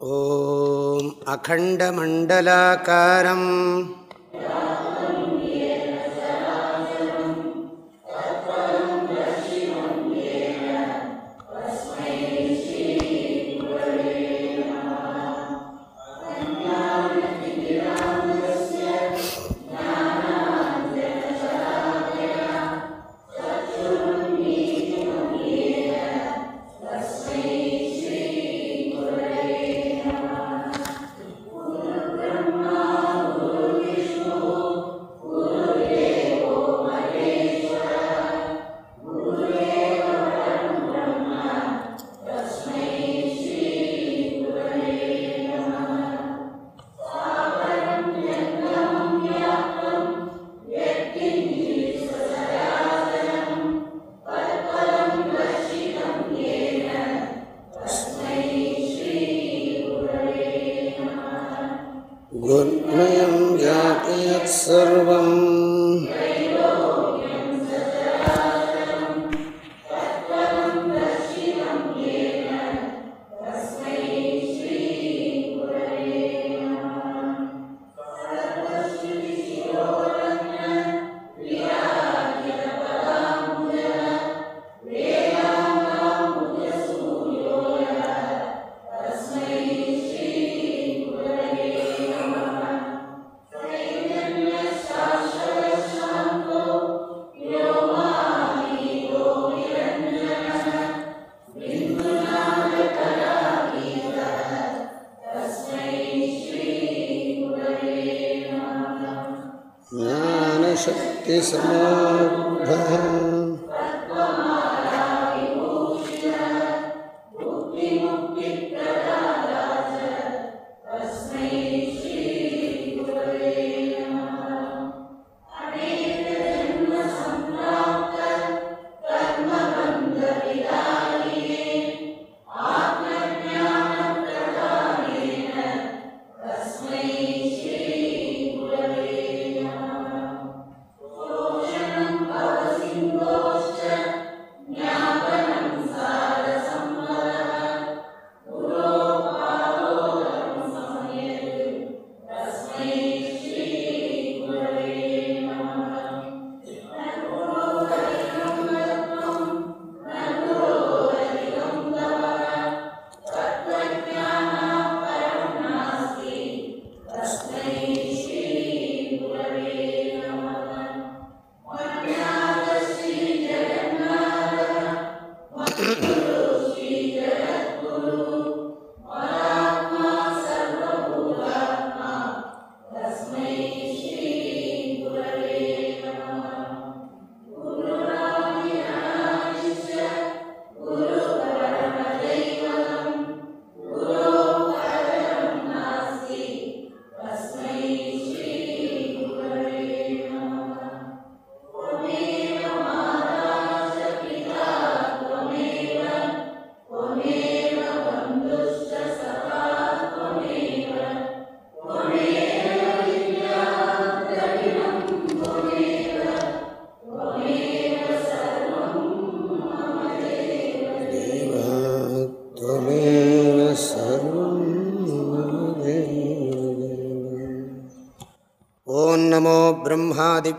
ॐ अखण्डमण्डलाकारम्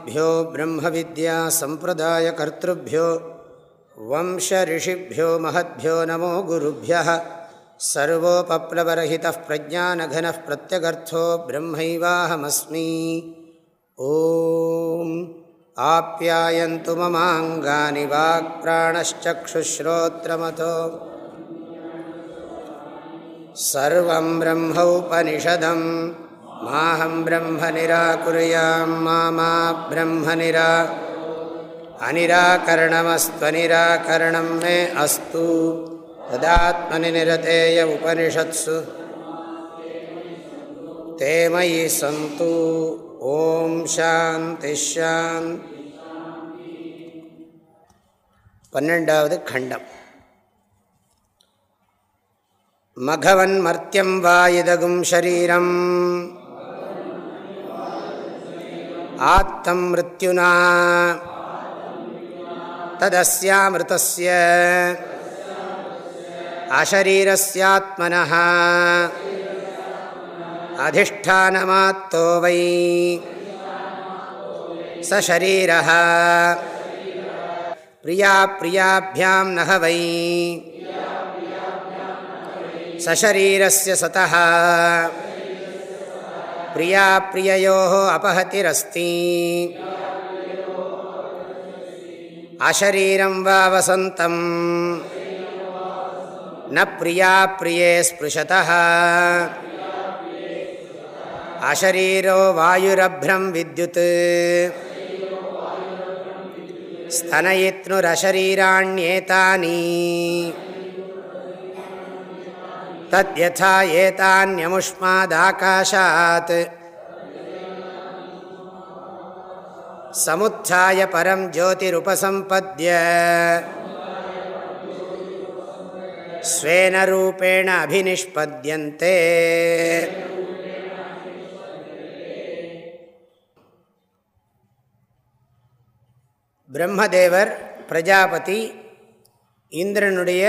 ब्रह्मादिभ्यो ब्रह्मविद्यासम्प्रदायकर्तृभ्यो, वंशऋषिभ्यो महद्भ्यो नमो गुरुभ्यः, सर्वोपप्लवरहितः प्रज्ञानघनः प्रत्यगर्थो ब्रह्मैवाहमस्मि। ॐ आप्यायन्तु ममाङ्गानि वाक्प्राणश्चक्षुश्रोत्रमतो। सर्वं ब्रह्मौपनिषदं மாஹம் பிரம்ம நிராகுரியாம் மாமா பிரம்ம நிரா அனிராகரணமஸ்வனிராகரணம் மே அஸ்து. ததாத்மனி நிரதேய உபனிஷத்சு. தேமயி சந்து. ஓம் சாந்தி ஷாந்தி. பன்னெண்டாவது கண்டம். மகவன் மர்த்தியம் வாயுதகும் ஷரீரம். आत्तमृत्युना तदस्यामृतस्य। अशरीरस्यात्मनः। अधिष्ठानमात्तो वै। स शरीरः। प्रिया प्रियाभ्यां नः वै। सशरीरस्य सतः। प्रियाप्रिययोः अपहतिरस्ति अशरीरं वा वसन्तम् न प्रियाप्रिये स्पृशतः अशरीरो वायुरभ्रं विद्युत् स्तनयित्नुरशरीराण्येतानि தத்யதா ஏதான்யமுஷ்மாதாகாஷாத் சமுத்தாய பரம் ஜோதிருபசம்பத்ய ஸ்வேன ரூபேண அபினிஷ்பத்யந்தே பிரம்மதேவர் பிரஜாபதி இந்திரனுடைய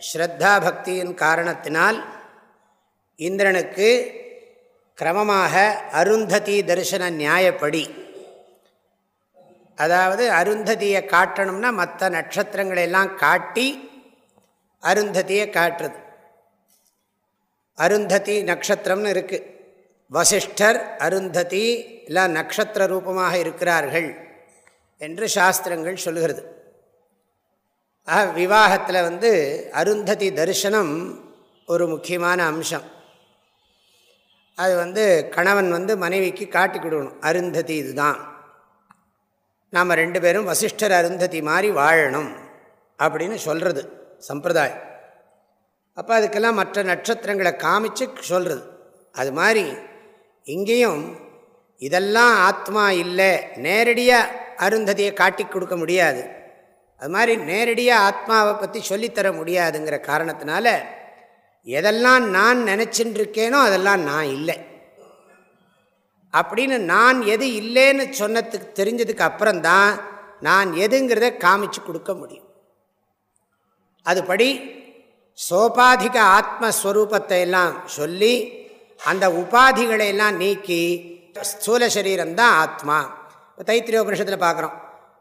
ஸ்ரத்தா பக்தியின் காரணத்தினால் இந்திரனுக்கு கிரமமாக அருந்ததி தரிசன நியாயப்படி. அதாவது அருந்ததியை காட்டணும்னா மற்ற நட்சத்திரங்களையெல்லாம் காட்டி அருந்ததியை காட்டுறது. அருந்ததி நட்சத்திரம்னு இருக்குது வசிஷ்டர் அருந்ததி எல்லாம் நட்சத்திர ரூபமாக இருக்கிறார்கள் என்று சாஸ்திரங்கள் சொல்லுகிறது. ஆக விவாகத்தில் வந்து அருந்ததி தரிசனம் ஒரு முக்கியமான அம்சம். அது வந்து கணவன் வந்து மனைவிக்கு காட்டி கொடுக்கணும். அருந்ததி இதுதான். நாம் ரெண்டு பேரும் வசிஷ்டர் அருந்ததி மாதிரி வாழணும் அப்படின்னு சொல்கிறது சம்பிரதாயம். அப்போ அதுக்கெல்லாம் மற்ற நட்சத்திரங்களை காமிச்சு சொல்கிறது அது மாதிரி இங்கேயும் இதெல்லாம் ஆத்மா இல்லை நேரடியாக அருந்ததியை காட்டி கொடுக்க முடியாது. அது மாதிரி நேரடியாக ஆத்மாவை பற்றி சொல்லித்தர முடியாதுங்கிற காரணத்தினால எதெல்லாம் நான் நினச்சின்னு இருக்கேனோ அதெல்லாம் நான் இல்லை. அப்படின்னு நான் எது இல்லைன்னு சொன்னதுக்கு தெரிஞ்சதுக்கு அப்புறம்தான் நான் எதுங்கிறத காமிச்சு கொடுக்க முடியும். அதுபடி சோபாதிக ஆத்மஸ்வரூபத்தை எல்லாம் சொல்லி அந்த உபாதிகளை எல்லாம் நீக்கி ஸ்தூல சரீரம்தான் ஆத்மா. தைத்திரிய உபனிஷத்தில் பார்க்குறோம்.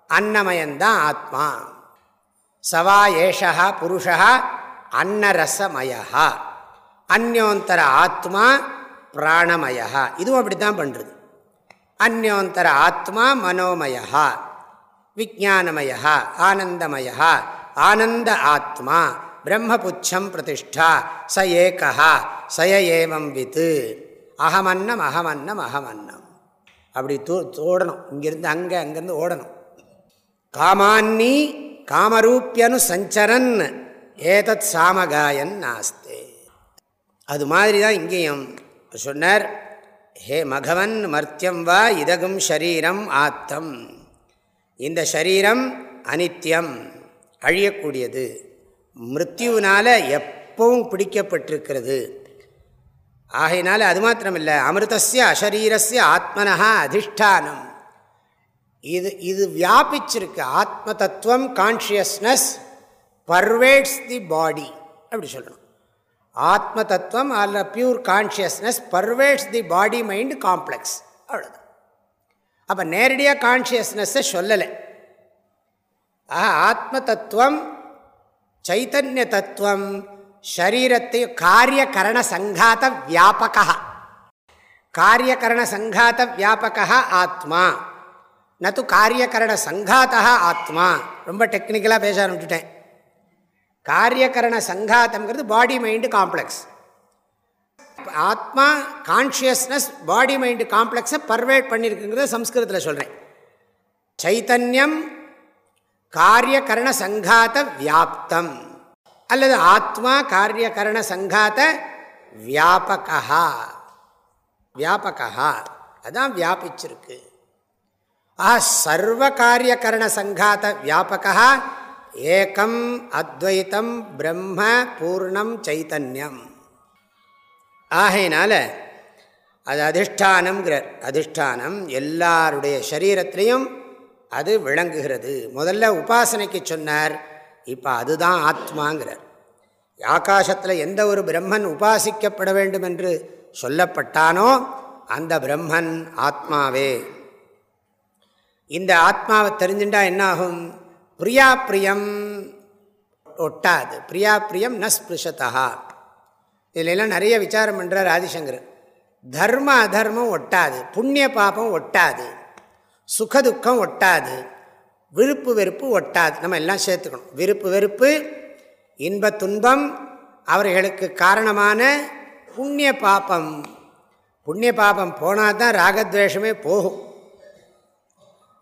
அன்னமயந்தான் ஆத்மா. சவா ஏஷா புருஷா அன்னரசமயா அந்யோந்தர ஆத்மா பிராணமயா இதுவும் அப்படி தான் பண்ணுறது அந்யோந்தர ஆத்மா மனோமயா விஜானமயா ஆனந்தமயா ஆனந்த ஆத்மா பிரம்மபுச்சம் பிரதிஷ்டா ச ஏகா சய ஏவம் வித்து. அகமன்னம் அகமன்னம் அகமன்னம். அப்படி தூ ஓடணும் இங்கிருந்து அங்கே அங்கேருந்து ஓடணும். காமான்னி காமரூப்பியனு சஞ்சரன் ஏதத் சாமகாயன் நாஸ்தே. அது மாதிரி தான் இங்கேயும் சொன்னார். ஹே மகவன் மர்த்தியம் வா இதகும் ஷரீரம் ஆத்தம். இந்த ஷரீரம் அனித்யம் அழியக்கூடியது. மிருத்யுவினால் எப்பவும் பிடிக்கப்பட்டிருக்கிறது. ஆகையினால அது மாத்திரமில்லை அமிர்தசிய அஷரீரஸ்ய ஆத்மனா அதிஷ்டானம். இது இது வியாபிச்சிருக்கு. ஆத்ம தத்துவம் கான்ஷியஸ்னஸ் பர்வேட்ஸ் தி பாடி அப்படி சொல்லணும். ஆத்ம தத்துவம் அல்ல pure consciousness pervades the body mind complex அவ்வளோதான் அப்போ நேரடியாக கான்ஷியஸ்னஸ்ஸை சொல்லலை. ஆஹா ஆத்ம தத்துவம் சைத்தன்ய தத்துவம் ஷரீரத்தை காரியகரண சங்காத வியாபகா. காரியகரண சங்காத வியாபகா ஆத்மா. நத்து காரியகரண சங்காத்தா ஆத்மா. ரொம்ப டெக்னிக்கலாக பேச ஆரம்பிச்சுட்டேன். காரியகரண சங்காத்தம்ங்கிறது பாடி மைண்டு காம்ப்ளெக்ஸ் ஆத்மா கான்ஷியஸ்னஸ் பாடி மைண்டு காம்ப்ளெக்ஸை பர்வேட் பண்ணியிருக்குங்கிறத சம்ஸ்கிருதத்தில் சொல்கிறேன் சைத்தன்யம் காரியகரண சங்காத வியாப்தம். அல்லது ஆத்மா காரியகரண சங்காத வியாபகா. வியாபகா. அதான் வியாபிச்சிருக்கு. ஆ சர்வ காரியகரண சங்காத வியாபகா ஏகம் அத்வைத்தம் பிரம்ம பூர்ணம் சைத்தன்யம் ஆகையினால அது அதிஷ்டானம்ங்கிறார். அதிஷ்டானம் எல்லாருடைய சரீரத்திலையும் அது விளங்குகிறது. முதல்ல உபாசனைக்கு சொன்னார் இப்போ அதுதான் ஆத்மாங்கிறார். ஆகாசத்தில் எந்த ஒரு பிரம்மன் உபாசிக்கப்பட வேண்டும் என்று சொல்லப்பட்டானோ அந்த பிரம்மன் ஆத்மாவே. இந்த ஆத்மாவை தெரிஞ்சுட்டா என்னாகும்? பிரியா பிரியம் ஒட்டாது. பிரியா பிரியம் ந ஸ்பிருஷதா இதிலெல்லாம் நிறைய விசாரம் பண்ணுறார் ஆதிசங்கர் தர்ம அதர்மம் ஒட்டாது. புண்ணிய பாபம் ஒட்டாது. சுகதுக்கம் ஒட்டாது. விருப்பு வெறுப்பு ஒட்டாது. நம்ம எல்லாம் சேர்த்துக்கணும். விருப்பு வெறுப்பு இன்ப துன்பம் அவர்களுக்கு காரணமான புண்ணிய பாபம். புண்ணிய பாபம் போனால் தான் ராகத்வேஷமே போகும்.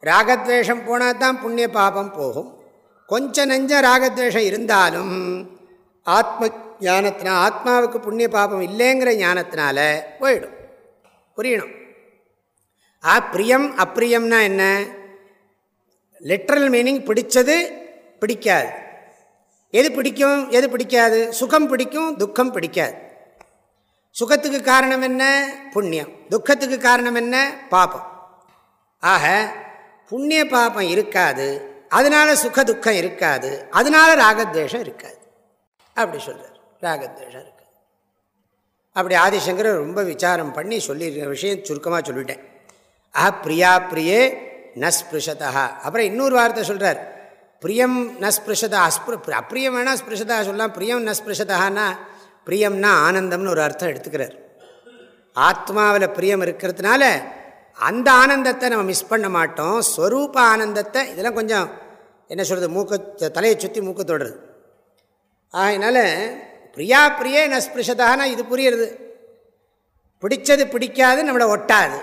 ராகத்வேஷம் போனால் தான் புண்ணிய பாபம் போகும். கொஞ்சம் நெஞ்ச ராகத்வேஷம் இருந்தாலும் ஆத்ம ஞானத்தினால் ஆத்மாவுக்கு புண்ணிய பாபம் இல்லைங்கிற ஞானத்தினால போயிடும். புரியணும். ஆ பிரியம் அப்பிரியம்னா என்ன? லிட்ரல் மீனிங் பிடிச்சது பிடிக்காது. எது பிடிக்கும் எது பிடிக்காது? சுகம் பிடிக்கும் துக்கம் பிடிக்காது. சுகத்துக்கு காரணம் என்ன? புண்ணியம். துக்கத்துக்கு காரணம் என்ன? பாபம். ஆக புண்ணிய பாப்பம் இருக்காது அதனால சுக துக்கம் இருக்காது அதனால ராகத்வேஷம் இருக்காது. அப்படி சொல்கிறார் ராகத்வேஷம் இருக்காது அப்படி ஆதிசங்கர் ரொம்ப விசாரம் பண்ணி சொல்லியிருக்கிற விஷயம் சுருக்கமாக சொல்லிட்டேன். ஆஹா பிரியா பிரியே நஸ்பிருஷதா. அப்புறம் இன்னொரு வார்த்தை சொல்கிறார் பிரியம் நஸ்பிருஷதா அஸ்பிரு அப்பிரியம் வேணால் ஸ்பிருஷதா சொல்லலாம். பிரியம் நஸ்பிருஷதான்னா பிரியம்னா ஆனந்தம்னு ஒரு அர்த்தம் எடுத்துக்கிறார். ஆத்மாவில் பிரியம் இருக்கிறதுனால அந்த ஆனந்தத்தை நம்ம மிஸ் பண்ண மாட்டோம். ஸ்வரூப ஆனந்தத்தை இதெல்லாம் கொஞ்சம் என்ன சொல்கிறது மூக்க தலையை சுற்றி மூக்க தொடுறது. அதனால் பிரியா பிரியே நஸ்பிருஷதானா இது புரியுறது. பிடிச்சது பிடிக்காது நம்மளை ஒட்டாது.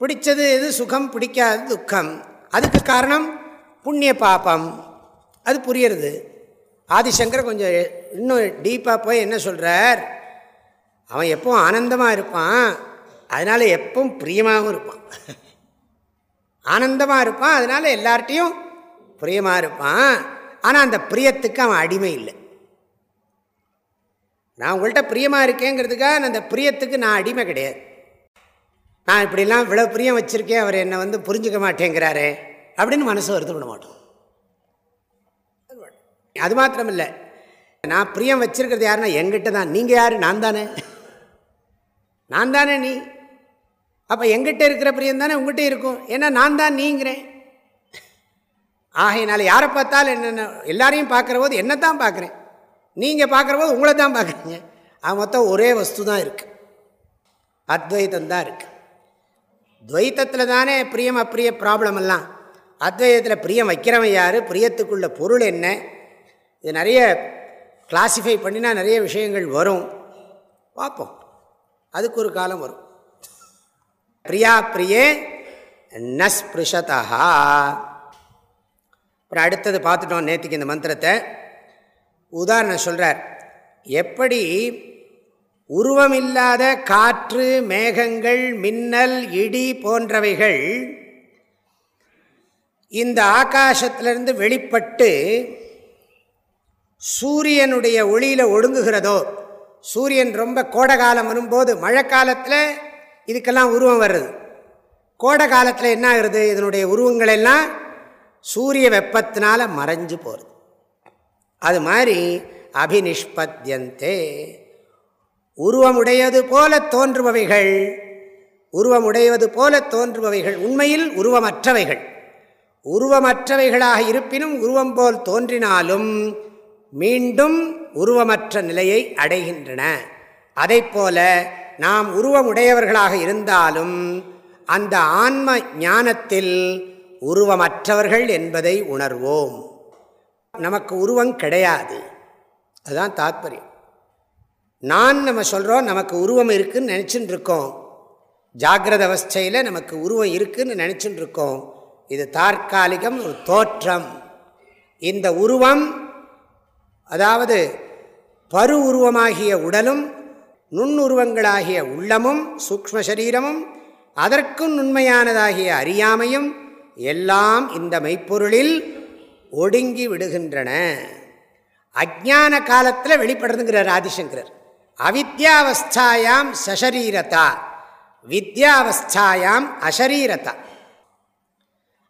பிடிச்சது எது சுகம் பிடிக்காது துக்கம். அதுக்கு காரணம் புண்ணிய பாபம். அது புரியுறது. ஆதிசங்கர் கொஞ்சம் இன்னும் டீப்பாக போய் என்ன சொல்கிறார் அவன் எப்போ ஆனந்தமாக இருப்பான். அதனால் எப்பவும் பிரியமாகவும் இருப்பான். ஆனந்தமாக இருப்பான். அதனால் எல்லார்ட்டையும் பிரியமாக இருப்பான். ஆனால் அந்த பிரியத்துக்கு அவன் அடிமை இல்லை. நான் உங்கள்கிட்ட பிரியமாக இருக்கேங்கிறதுக்காக அந்த பிரியத்துக்கு நான் அடிமை கிடையாது. நான் இப்படிலாம் இவ்வளோ பிரியம் வச்சுருக்கேன். அவர் என்னை வந்து புரிஞ்சுக்க மாட்டேங்கிறாரே அப்படின்னு மனசு வருத்தப்பட மாட்டோம். அது மாத்திரம் இல்லை நான் பிரியம் வச்சுருக்கிறது யாருன்னா எங்கிட்ட தான் நீங்கள் யார்? நான் தானே. நான் தானே நீ? அப்போ எங்கிட்ட இருக்கிற பிரியம் தானே உங்ககிட்ட இருக்கும். ஏன்னா நான் தான் நீங்கிறேன். ஆகையினால யாரை பார்த்தாலும் என்னென்ன எல்லாரையும் பார்க்குற போது என்ன தான் பார்க்குறேன். நீங்கள் பார்க்குற போது உங்களை தான் பார்க்குறீங்க. அது மொத்தம் ஒரே வஸ்து தான் இருக்குது அத்வைத்தந்தான் தான் இருக்குது துவைத்தத்தில் தானே பிரியம் அப்பிரிய ப்ராப்ளம் எல்லாம். அத்வைதத்தில் பிரியம் வைக்கிறவன் யார்? பிரியத்துக்குள்ள பொருள் என்ன? இது நிறைய கிளாஸிஃபை பண்ணினா நிறைய விஷயங்கள் வரும். பார்ப்போம். அதுக்கு ஒரு காலம் வரும். பிரியா பிரியே நஸ்பிருஷதா அப்புறம் அடுத்தது பார்த்துட்டோம் நேற்றுக்கு இந்த மந்திரத்தை. உதாரணம் சொல்கிறார் எப்படி உருவமில்லாத காற்று மேகங்கள் மின்னல் இடி போன்றவைகள் இந்த ஆகாசத்திலிருந்து வெளிப்பட்டு சூரியனுடைய ஒளியில் ஒடுங்குகிறதோ சூரியன் ரொம்ப கோடை காலம் வரும்போது மழை காலத்தில் இதுக்கெல்லாம் உருவம் வருது கோடை காலத்தில் என்ன ஆகுறது? இதனுடைய உருவங்களெல்லாம் சூரிய வெப்பத்தினால மறைஞ்சு போகிறது அது மாதிரி அபினிஷ்பத்தியந்தே உருவமுடையது போல தோன்றுபவைகள் உருவமுடையது போல தோன்றுபவைகள் உண்மையில் உருவமற்றவைகள். உருவமற்றவைகளாக இருப்பினும் உருவம் போல் தோன்றினாலும் மீண்டும் உருவமற்ற நிலையை அடைகின்றன. அதை போல நாம் உருவமுடையவர்களாக இருந்தாலும் அந்த ஆன்ம ஞானத்தில் உருவமற்றவர்கள் என்பதை உணர்வோம். நமக்கு உருவம் கிடையாது. அதுதான் தாத்பரியம். நான் நம்ம சொல்கிறோம் நமக்கு உருவம் இருக்குதுன்னு நினச்சின்னு இருக்கோம் ஜாகிரத அவஸ்தையில் நமக்கு உருவம் இருக்குதுன்னு நினச்சின்னு இருக்கோம் இது தற்காலிகம் ஒரு தோற்றம். இந்த உருவம் அதாவது பரு உருவமாகிய உடலும் நுண்ணுருவங்களாகிய உள்ளமும் சூக்ம சரீரமும் அதற்கும் நுண்மையானதாகிய அறியாமையும் எல்லாம் இந்த மெய்ப்பொருளில் ஒடுங்கி விடுகின்றன. அஜான காலத்தில் வெளிப்படுறதுங்கிறார் ஆதிசங்கரர். அவித்யாவஸ்தாயாம் சசரீரதா வித்யாவஸ்தாயாம் அசரீரதா.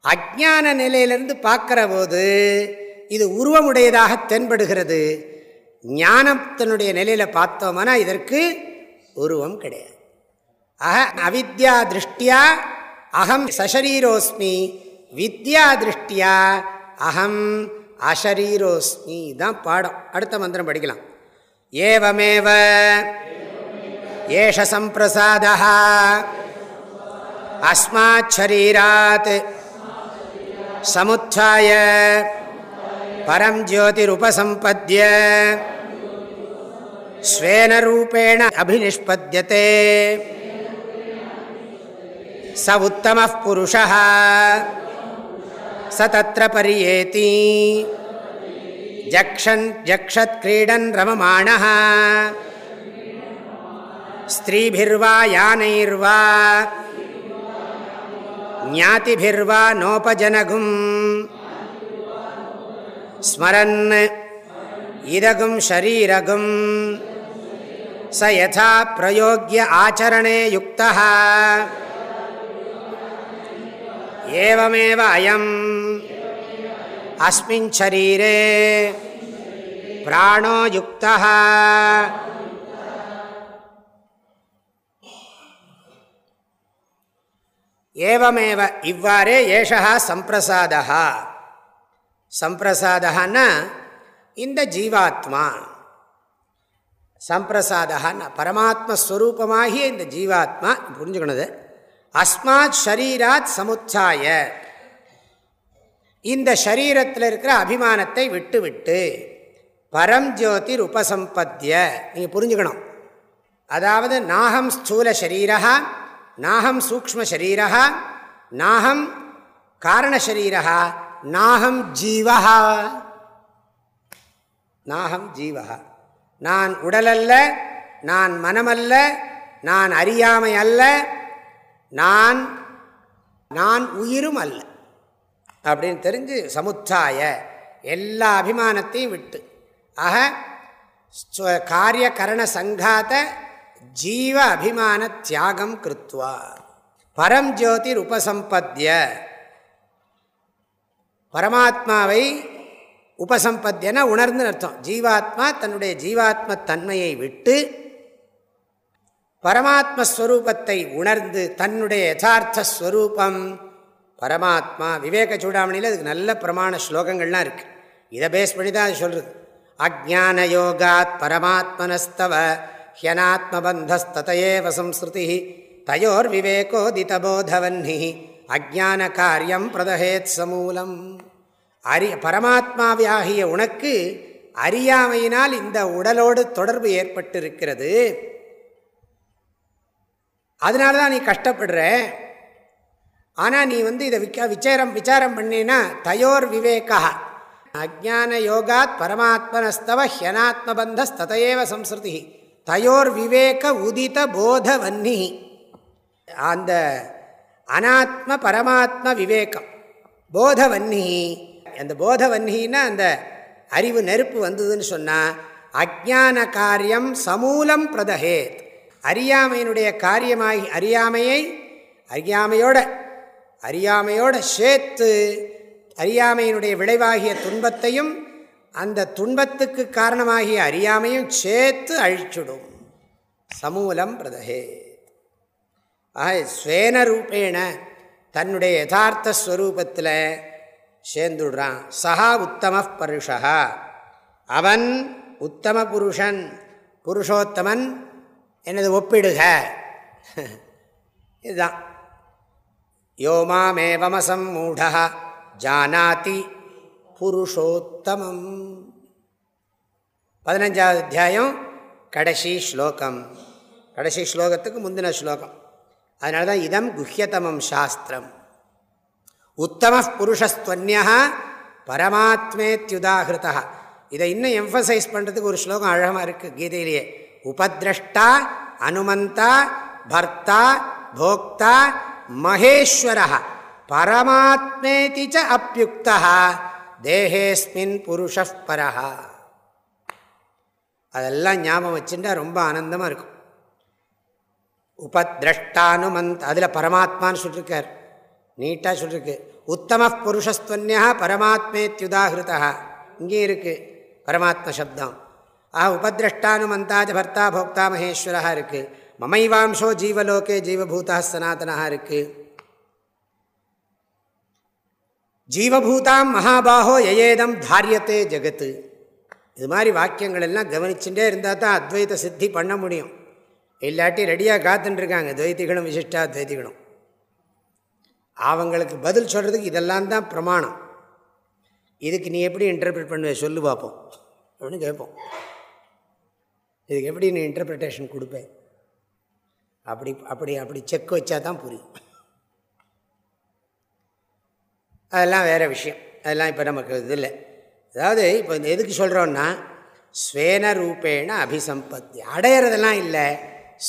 அஜான நிலையிலிருந்து பார்க்கிற போது இது உருவமுடையதாக தென்படுகிறது. ஞானத்தினுடைய நிலையில் பார்த்தோம்னா இதற்கு உருவம் கிடையாது. ஆக அவித்யா திருஷ்டியா அகம் சசரீரோஸ்மி வித்யா திருஷ்டியா அகம் அஷரீரோஸ்மி. தான் பாடம். அடுத்த மந்திரம் படிக்கலாம். ஏவமேவ. ஏஷ சம்பிரசாத அஸ்மாத் சரீராத் சமுத்தாய பரம் ஜோதிருபசம்பத்ய ஸ்வேன ரூபேண அபினிஷ்பத்யதே ச உத்தம புருஷ ச தத்திர பரியேதி ஜக்ஷன் ஜக்ஷத் கிரீடன் ரமமாண ஸ்திரீபிர்வா யானைர்வா ஞாதிபிர்வா நோபஜனகும் ஸ்மரன் இதகும் ஷரீரகும். ச யதா பிரயோக்கிய ஆச்சரணே யுக்தா ஏவமேவ அயம். அஸ்மின் ஷரீரே. பிராணோ யுக்தா ஏவமேவ இவ்வாறே ஏஷா சம்பிரசாதா சம்பிரசாதன்னா இந்த ஜீவாத்மா. சம்பிரசாதன்னா பரமாத்மஸ்வரூபமாகிய இந்த ஜீவாத்மா புரிஞ்சுக்கணுது? அஸ்மாத் ஷரீராத் சமுச்சாய இந்த ஷரீரத்தில் இருக்கிற அபிமானத்தை விட்டு விட்டு பரம் ஜோதிர் உபசம்பத்திய. நீங்கள் புரிஞ்சுக்கணும். அதாவது நாகம் ஸ்தூல ஷரீரா நாகம் சூக்ம ஷரீரா நாகம் காரணஷரீரா நாகம் ஜீவா நாகம் ஜீவா நான் உடலல்ல நான் மனமல்ல நான் அறியாமை அல்ல நான் நான் உயிரும் அல்ல அப்படின்னு தெரிஞ்சு சமுத்தாய எல்லா அபிமானத்தையும் விட்டு. ஆக காரிய கரண சங்காத ஜீவ அபிமான தியாகம் கிருத்வா. பரம் ஜோதிர் உபசம்பத்திய பரமாத்மாவை உபசம்பத்தியன உணர்ந்து அர்த்தம். ஜீவாத்மா தன்னுடைய ஜீவாத்ம தன்மையை விட்டு பரமாத்மஸ்வரூபத்தை உணர்ந்து தன்னுடைய யதார்த்தஸ்வரூபம் பரமாத்மா விவேக சூடாமணியில் அதுக்கு நல்ல பிரமாண ஸ்லோகங்கள்லாம் இருக்குது இதை பேஸ் பண்ணி தான் அது சொல்கிறது அஜான யோகாத் பரமாத்மனஸ்தவ ஹியனாத்மபந்தஸ்ததையேவ சம்ஸ்ருதி தயோர் விவேகோதிதபோதவன்னி அஜான காரியம் பிரதஹேத் சமூலம். அறி பரமாத்மாவியாகிய உனக்கு அறியாமையினால் இந்த உடலோடு தொடர்பு ஏற்பட்டிருக்கிறது. அதனால தான் நீ கஷ்டப்படுற. ஆனால் நீ வந்து இதை விக்க விசாரம் விசாரம் பண்ணினா தயோர் விவேகா. அஜான யோகாத் பரமாத்மனஸ்தவ ஹியனாத்மபந்தஸ்ததையேவ சம்ஸ்ருதி. தயோர் விவேக உதித போத வன்னி அந்த அனாத்ம பரமாத்ம விவேகம். போதவன்னி. அந்த போதவன்னின்னா அந்த அறிவு நெருப்பு வந்ததுன்னு சொன்னால் அஜான காரியம் சமூலம் பிரதஹேத் அறியாமையினுடைய காரியமாகி அறியாமையை அறியாமையோட அறியாமையோட சேர்த்து அறியாமையினுடைய விளைவாகிய துன்பத்தையும் அந்த துன்பத்துக்கு காரணமாகிய அறியாமையும் சேர்த்து அழிச்சுடும். சமூலம் பிரதஹே ஆக ஸ்வேன ரூபேண தன்னுடைய யதார்த்த ஸ்வரூபத்தில் சேர்ந்துடுறான். சஹா உத்தம பருஷா அவன் உத்தம புருஷன் புருஷோத்தமன் எனது ஒப்பிடுக. இதுதான். யோமாமேவமசம் மூடா ஜானாதி புருஷோத்தமம். பதினஞ்சாவது அத்தியாயம் கடைசி ஸ்லோகம். கடைசி ஸ்லோகத்துக்கு முந்தின ஸ்லோகம். அதனால தான் இதம் குஹ்யதமம் சாஸ்திரம். உத்தம புருஷஸ்துவன்யா பரமாத்மேத்யுதாகிருதா இதை இன்னும் எம்ஃபசைஸ் பண்ணுறதுக்கு ஒரு ஸ்லோகம் அழகமாக இருக்குது கீதையிலேயே. உபதிரஷ்டா அனுமந்தா பர்த்தா போக்தா மகேஸ்வர பரமாத்மேதி ச அப்பியுக்தா தேகேஸ்மின் புருஷ அதெல்லாம் ஞாபகம் வச்சுட்டா ரொம்ப ஆனந்தமாக இருக்கும். உபதிரஷ்டானுமந்த் அதில் பரமாத்மான்னு சொல்லியிருக்கார் நீட்டாக சொல்லியிருக்கு உத்தம புருஷஸ்துவன்யா பரமாத்மேத்யுதாகிருதா இங்கேயும் இருக்குது பரமாத்ம சப்தம். ஆ உபதிரஷ்டானுமந்தாஜ பர்த்தா போக்தா மகேஸ்வரா இருக்குது மமைவாம்சோ ஜீவலோகே ஜீவபூதா சனாதனா இருக்குது ஜீவபூதாம் மகாபாகோ எயேதம் தாரியத்தே ஜெகத்து. இது மாதிரி வாக்கியங்கள் எல்லாம் கவனிச்சுட்டே இருந்தால் தான் அத்வைத சித்தி பண்ண முடியும். இல்லாட்டி ரெடியாக காத்துட்டுருக்காங்க துவைத்திகளும் விசிஷ்டாத்வைத்திகளும் அவங்களுக்கு பதில் சொல்கிறதுக்கு இதெல்லாம் தான் பிரமாணம். இதுக்கு நீ எப்படி இன்டர்பிரட் பண்ணுவே? சொல்லு பார்ப்போம் அப்படின்னு கேட்போம். இதுக்கு எப்படி நீ இன்டர்பிரிட்டேஷன் கொடுப்பேன் அப்படி அப்படி அப்படி செக் வச்சா தான் புரியும். அதெல்லாம் வேறு விஷயம். அதெல்லாம் இப்போ நமக்கு இது இல்லை. அதாவது இப்போ இந்த எதுக்கு சொல்கிறோன்னா ஸ்வேன ரூபேண அபிசம்பத்தி. அடையிறதெல்லாம் இல்லை.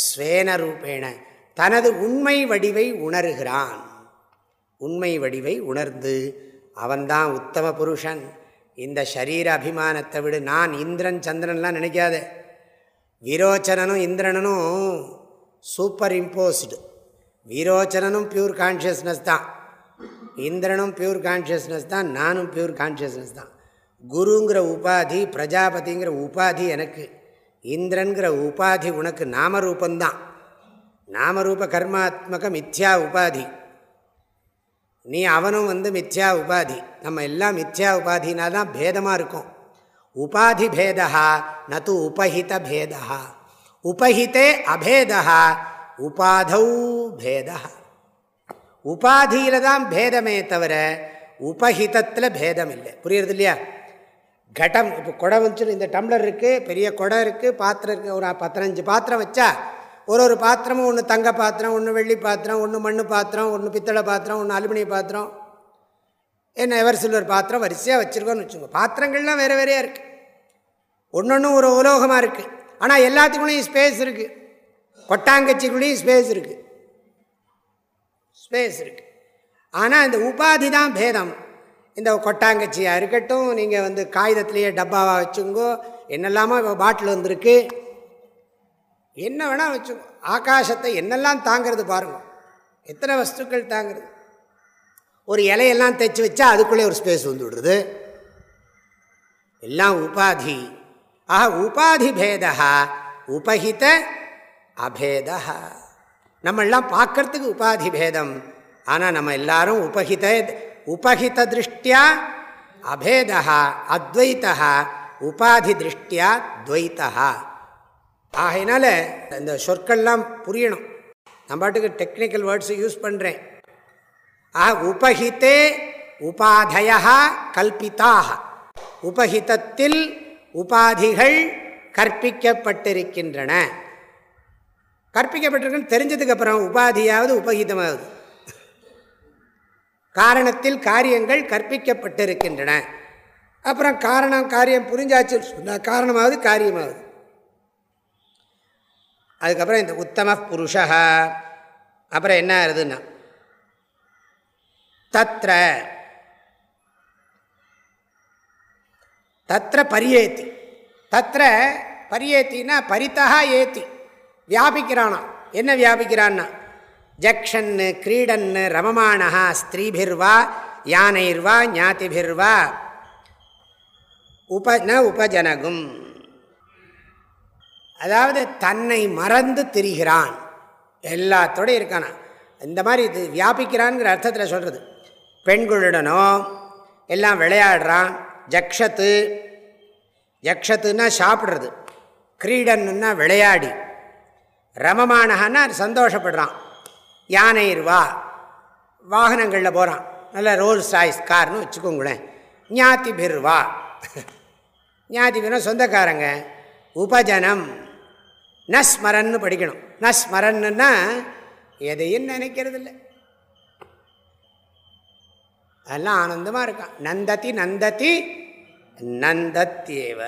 ஸ்வேன ரூபேண. தனது உண்மை வடிவை உணர்கிறான். உண்மை வடிவை உணர்ந்து அவன்தான் உத்தம புருஷன். இந்த ஷரீர அபிமானத்தை விடு. நான் இந்திரன் சந்திரன்லாம் நினைக்காத. விரோச்சனனும் இந்திரனும் சூப்பர் இம்போஸ்டு விரோச்சனனும் பியூர் கான்ஷியஸ்னஸ் தான். இந்திரனும் பியூர் கான்ஷியஸ்னஸ் தான். நானும் பியூர் கான்ஷியஸ்னஸ் தான். குருங்கிற உபாதி பிரஜாபதிங்கிற உபாதி எனக்கு. இந்திரன்கிற உபாதி உனக்கு நாமரூபந்தான். நாமரூப கர்மாத்மக மித்யா உபாதி. நீ அவனும் வந்து மித்யா உபாதி. நம்ம எல்லாம் மித்யா உபாதினா தான் பேதமாக இருக்கும். உபாதி பேதா நது உபஹித பேதா உபஹிதே அபேதா உபாதௌ பேதா உபாதியில் தான் பேதமே தவிர உபஹிதத்தில் பேதம் இல்லை புரியுறது இல்லையா கடம் இப்போ குடம் வந்துச்சுன்னு இந்த டம்ளர் இருக்குது பெரிய குடம் இருக்குது பாத்திரம் இருக்குது ஒரு பத்தினஞ்சு பாத்திரம் வச்சா ஒரு ஒரு பாத்திரமும் ஒன்று தங்க பாத்திரம் ஒன்று வெள்ளி பாத்திரம் ஒன்று மண் பாத்திரம் ஒன்று பித்தளை பாத்திரம் ஒன்று அலுமினிய பாத்திரம். என்ன எவர் சில்வர் பாத்திரம் வரிசையாக வச்சுருக்கோன்னு வச்சுக்கோங்க. பாத்திரங்கள்லாம் வேறு வேறையாக இருக்குது ஒன்று ஒன்றும் ஒரு உலோகமாக இருக்குது ஆனால் எல்லாத்துக்குள்ளேயும் ஸ்பேஸ் இருக்குது கொட்டாங்கச்சிக்குள்ளேயும் ஸ்பேஸ் இருக்குது ஸ்பேஸ் இருக்குது ஆனால் இந்த உபாதி தான் பேதம். இந்த கொட்டாங்கச்சியாக இருக்கட்டும் நீங்கள் வந்து காகிதத்துலேயே டப்பாவாக வச்சுங்கோ என்னெல்லாமோ இப்போ பாட்டில் வந்திருக்கு. என்ன வேணால் வச்சுக்கோ ஆகாசத்தை என்னெல்லாம் தாங்கிறது பாருங்கள் எத்தனை வஸ்துக்கள் தாங்கிறது? ஒரு இலையெல்லாம் தைச்சி வச்சா அதுக்குள்ளே ஒரு ஸ்பேஸ் வந்து விடுறது. எல்லாம் உபாதி. ஆஹா உபாதி பேதா உபகித அபேதா நம்மெல்லாம் பார்க்கறதுக்கு உபாதி பேதம். ஆனால் நம்ம எல்லாரும் உபகித உபஹித திருஷ்டியா அபேதா அத்வைத்தா உபாதி திருஷ்டியா துவைத்தா ஆகையினால இந்த சொற்கள்லாம் புரியணும். நம்ம பாட்டுக்கு டெக்னிக்கல் வேர்ட்ஸை யூஸ் பண்ணுறேன் ஆஹ் உபஹித்தே உபாதயா கல்பித்தாக உபஹிதத்தில் உபாதிகள் கற்பிக்கப்பட்டிருக்கின்றன. கற்பிக்கப்பட்டிருக்குன்னு தெரிஞ்சதுக்கப்புறம் உபாதியாவது உபகிதமாகுது காரணத்தில் காரியங்கள் கற்பிக்கப்பட்டிருக்கின்றன. அப்புறம் காரணம் காரியம் புரிஞ்சாச்சு. சொன்னால் காரணமாவது காரியமாவது. அதுக்கப்புறம் இந்த உத்தம புருஷா. அப்புறம் என்ன ஆகுதுன்னா தத்த தத்திர பரியேத்தி. தத்திர பரியேத்தின்னா பரித்தா ஏத்தி. வியாபிக்கிறானா? என்ன வியாபிக்கிறான்னா ஜக்ஷன்னு கிரீடன்னு ரமமானஹா ஸ்திரீபிர்வா யானைர்வா ஞாதிபிர்வா. உப ந உபஜனகும். அதாவது தன்னை மறந்து திரிகிறான். எல்லாத்தோடையும் இருக்கானா. இந்த மாதிரி இது வியாபிக்கிறான்ங்கிற அர்த்தத்தில் சொல்கிறது பெண்களுடனோ எல்லாம் விளையாடுறான். ஜக்ஷத்து யக்ஷத்துன்னா சாப்பிட்றது. கிரீடன்னுன்னா விளையாடி. ரமமானகன்னா சந்தோஷப்படுறான். யானை வா வாகனங்களில் போகிறான் நல்ல ரோல்ஸ் ராய்ஸ் கார்னு வச்சுக்கோங்களேன். ஞாத்தி பிர்வா ஞாத்தி பிர்னா சொந்தக்காரங்க. உபஜனம். நஸ்மரன்னு படிக்கணும். நஸ்மரன்னுன்னா எதையும் நினைக்கிறது இல்லை அதெல்லாம் ஆனந்தமாக இருக்கான். நந்ததி நந்ததி நந்தத்தேவ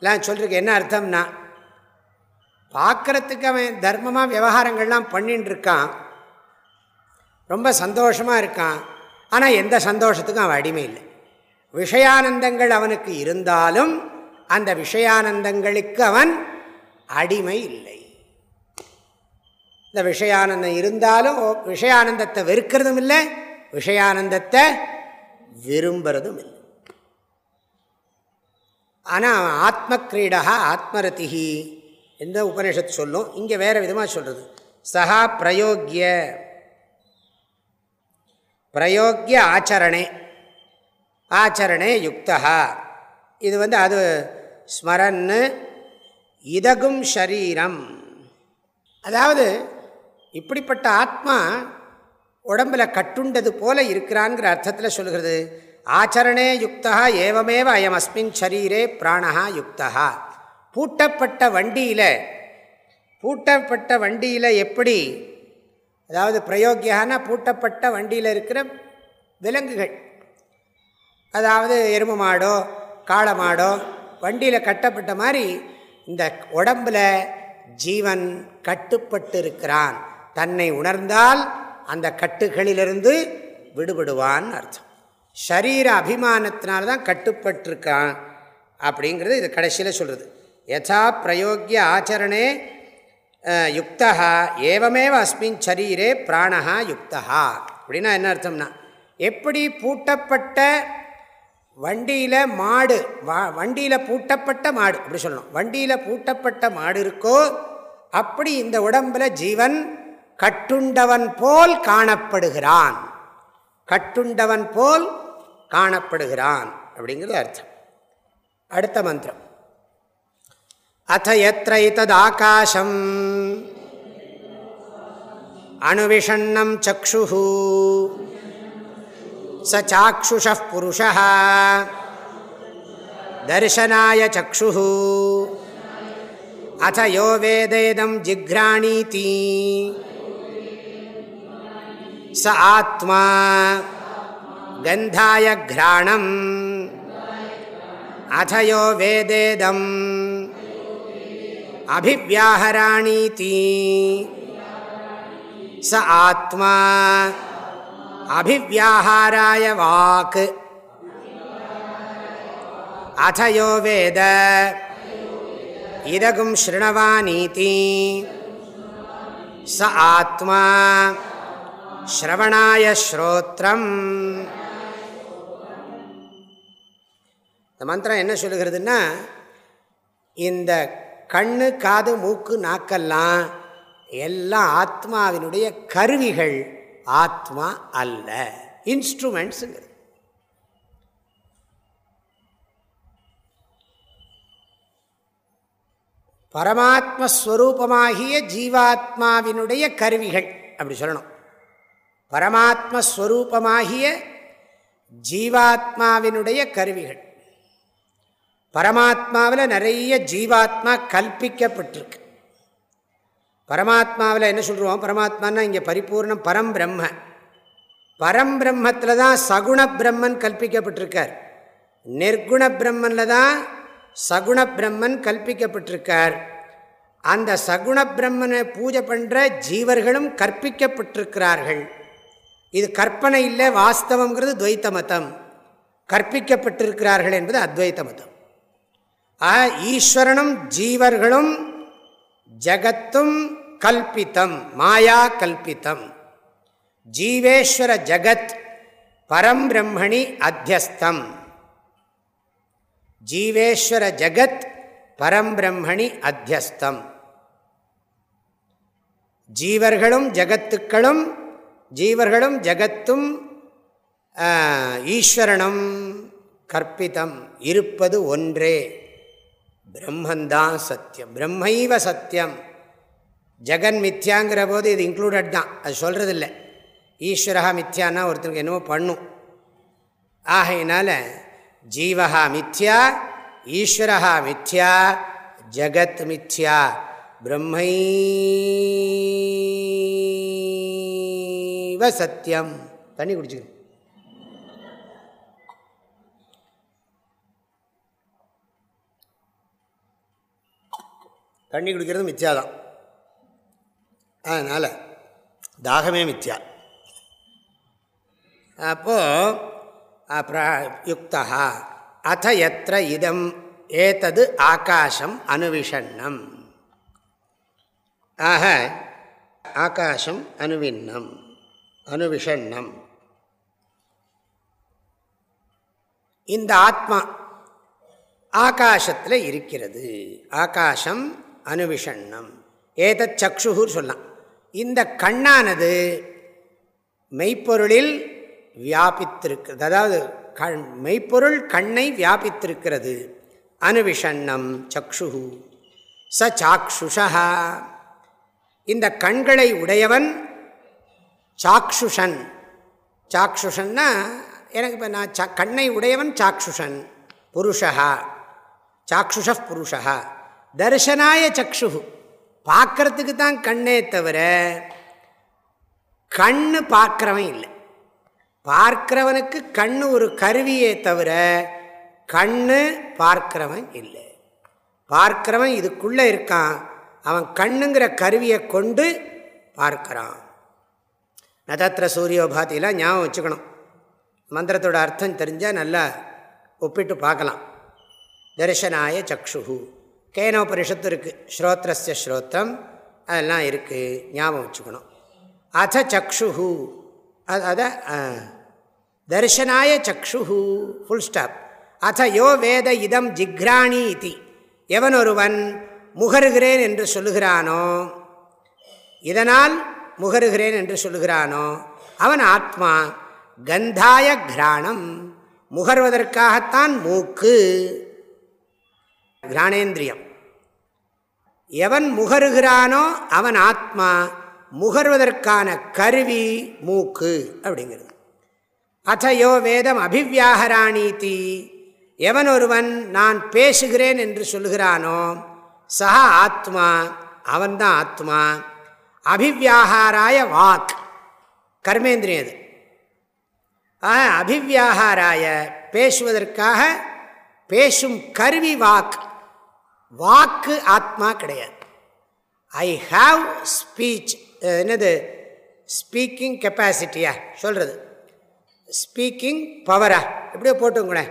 எல்லாம் சொல்கிறதுக்கு என்ன அர்த்தம்னா பார்க்குறதுக்கு அவன் தர்மமாக விவகாரங்கள்லாம் பண்ணின்னு இருக்கான் ரொம்ப சந்தோஷமாக இருக்கான். ஆனால் எந்த சந்தோஷத்துக்கும் அவன் அடிமை இல்லை. விஷயானந்தங்கள் அவனுக்கு இருந்தாலும் அந்த விஷயானந்தங்களுக்கு அவன் அடிமை இல்லை. இந்த விஷயானந்தம் இருந்தாலும் விஷயானந்தத்தை வெறுக்கிறதும் இல்லை விஷயானந்தத்தை விரும்புறதும் இல்லை. ஆனால் ஆத்ம கிரீடா ஆத்மரதிஹி. எந்த உபனிஷத் சொல்லும்? இங்கே வேறு விதமாக சொல்கிறது சஹா பிரயோக்கிய பிரயோக்கிய ஆச்சரணே. ஆச்சரணே யுக்தா இது வந்து அது ஸ்மரன்னு இதகும் ஷரீரம். அதாவது இப்படிப்பட்ட ஆத்மா உடம்பில் கட்டுண்டது போல இருக்கிறான்ங்கிற அர்த்தத்தில் சொல்கிறது ஆச்சரணே யுக்தா ஏவமேவ அயம் அஸ்மின் ஷரீரே பிராணா யுக்தா பூட்டப்பட்ட வண்டியில் பூட்டப்பட்ட வண்டியில் எப்படி அதாவது பிரயோக்கியான பூட்டப்பட்ட வண்டியில் இருக்கிற விலங்குகள். அதாவது எரும மாடோ காளை மாடோ வண்டியில் கட்டப்பட்ட மாதிரி இந்த உடம்பில் ஜீவன் கட்டுப்பட்டு இருக்கிறான் தன்னை உணர்ந்தால் அந்த கட்டுகளிலிருந்து விடுபடுவான் அர்த்தம். ஷரீர அபிமானத்தினால்தான் கட்டுப்பட்டிருக்கான் அப்படிங்கிறது இது கடைசியில் சொல்கிறது யதா பிரயோகிய ஆச்சரணே யுக்தா ஏவமேவ அஸ்மின் சரீரே பிராணா யுக்தா அப்படின்னா என்ன அர்த்தம்னா எப்படி பூட்டப்பட்ட வண்டியில் மாடு வா வண்டியில் பூட்டப்பட்ட மாடு அப்படி சொல்லணும் வண்டியில் பூட்டப்பட்ட மாடு இருக்கோ அப்படி இந்த உடம்பில் ஜீவன் கட்டுண்டவன் போல் காணப்படுகிறான் கட்டுண்டவன் போல் காணப்படுகிறான் அப்படிங்கிறது அர்த்தம் அடுத்த மந்திரம் अथ यत्र एतदाकाशम्। अणुविषण्णं चक्षुः। स चाक्षुषः पुरुषः। दर्शनाय चक्षुः। अथ यो वेदेदं जिघ्राणीति। स आत्मा। गन्धाय घ्राणम्। अथ यो वेदेदम्। அபிவியாஹராணீதி. ச ஆத்மா அபிவியாஹாராய வாக். அத்தயோ வேத. இதகும் ஸ்ருணவானீதி. ச ஆத்மா ஸ்ரவணாய ஸ்ரோத்ரம். இந்த மந்திரம் என்ன சொல்லுகிறதுன்னா இந்த கண்ணு காது மூக்கு நாக்கெல்லாம் எல்லாம் ஆத்மாவினுடைய கருவிகள். ஆத்மா அல்ல. இன்ஸ்ட்ருமெண்ட்ஸுங்கிறது பரமாத்மஸ்வரூபமாகிய ஜீவாத்மாவினுடைய கருவிகள். அப்படி சொல்லணும். பரமாத்மஸ்வரூபமாகிய ஜீவாத்மாவினுடைய கருவிகள். பரமாத்மாவில் நிறைய ஜீவாத்மா கல்பிக்கப்பட்டிருக்கு. பரமாத்மாவில் என்ன சொல்கிறோம் பரமாத்மானா இங்கே பரிபூர்ணம் பரம் பிரம்ம. பரம் பிரம்மத்தில் தான் சகுண பிரம்மன் கல்பிக்கப்பட்டிருக்கார். நிர்குண பிரம்மனில் தான் சகுண பிரம்மன் கல்பிக்கப்பட்டிருக்கார். அந்த சகுண பிரம்மனை பூஜை பண்ணுற ஜீவர்களும் கற்பிக்கப்பட்டிருக்கிறார்கள். இது கற்பனை இல்லை வாஸ்தவங்கிறது துவைத்த மதம். கற்பிக்கப்பட்டிருக்கிறார்கள் என்பது அத்வைத்த மதம். ஆ ஈஸ்வரனும் ஜீவர்களும் ஜகத்தும் கல்பித்தம் மாயா கல்பித்தம். ஜீவேஸ்வர ஜகத் பரம் பிரம்மணி அத்தியஸ்தம். ஜீவேஸ்வர ஜகத் பரம் பிரம்மணி அத்தியஸ்தம். ஜீவர்களும் ஜகத்துக்களும் ஜீவர்களும் ஜகத்தும் ஈஸ்வரனும் கற்பிதம் இருப்பது ஒன்றே. பிரம்மந்தான் சத்தியம். பிரம்மைவ சத்தியம். ஜெகன் மித்யாங்கிற போது இது இன்க்ளூடட் தான். அது சொல்கிறது இல்லை ஈஸ்வரா மித்யான்னா ஒருத்தருக்கு என்னவோ பண்ணும். ஆகையினால ஜீவகா மித்யா ஈஸ்வரா மித்யா ஜகத் மித்யா. பிரம்மைவ சத்தியம். தண்ணி குடிச்சுக்கணும். தண்ணி குடிக்கிறது மித்யா தான் அதனால் தாகமே மித்யா. அப்போது யுக்தா அத்த எத்த இதம் ஏதது ஆகாசம் அணுவிஷண்ணம். ஆக ஆகாசம் அணுவிண்ணம் அணுவிஷண்ணம். இந்த ஆத்மா ஆகாசத்தில் இருக்கிறது. ஆகாசம் அனுவிஷண்ணம் ஏதத் சக்ஷுன்னு சொல்லலாம். இந்த கண்ணானது மெய்ப்பொருளில் வியாபித்திருக்கிறது. அதாவது கண் மெய்ப்பொருள் கண்ணை வியாபித்திருக்கிறது. அனுவிஷண்ணம் சக்ஷுகு ச சாக்ஷுஷா இந்த கண்களை உடையவன் சாக்ஷுஷன். சாக்ஷுஷன்னா எனக்கு இப்போ நான் ச கண்ணை உடையவன் சாக்ஷுஷன். புருஷா சாக்ஷுஷ புருஷா தர்ஷனாய சக்ஷு பார்க்கறதுக்கு தான் கண்ணே தவிர கண்ணு பார்க்குறவன் இல்லை. பார்க்கிறவனுக்கு கண்ணு ஒரு கருவியே தவிர கண்ணு பார்க்கிறவன் இல்லை. பார்க்கிறவன் இதுக்குள்ளே இருக்கான். அவன் கண்ணுங்கிற கருவியை கொண்டு பார்க்கிறான். நதத்திர சூரியோபாத்திலாம் ஞாபகம் வச்சுக்கணும். மந்திரத்தோட அர்த்தம் தெரிஞ்சால் நல்லா ஒப்பிட்டு பார்க்கலாம். தரிசனாய சக்ஷு கேனோபரிஷத்து இருக்குது ஸ்ரோத்ரஸ்ய ஸ்ரோத்திரம் அதெல்லாம் இருக்குது ஞாபகம் வச்சுக்கணும். அத சக்ஷு அத தர்ஷனாய சக்ஷுஹு. ஃபுல் ஸ்டாப் அத யோ வேத இதம் ஜிக்ராணி இதி. எவன் ஒருவன் முகருகிறேன் என்று சொல்லுகிறானோ இதனால் முகருகிறேன் என்று சொல்லுகிறானோ அவன் ஆத்மா கந்தாய கிராணம். முகர்வதற்காகத்தான் மூக்கு. கிராணேந்திரியம் எவன் முகருகிறானோ அவன் ஆத்மா முகர்வதற்கான கருவி மூக்கு அப்படிங்கிறது. அத்தையோ வேதம் அபிவியாகராணீதி எவன் ஒருவன் நான் பேசுகிறேன் என்று சொல்கிறானோ சா ஆத்மா அவன்தான் ஆத்மா அபிவியாகாராய வாக் கர்மேந்திரியம் அது. ஆக அபிவியாகாராய பேசுவதற்காக பேசும் கருவி வாக் வாக்கு ஆத்மா கிடையாது. ஐ ஹாவ் ஸ்பீச் என்னது? ஸ்பீக்கிங் கெப்பாசிட்டியா சொல்கிறது ஸ்பீக்கிங் பவரா எப்படியோ போட்டுங்களே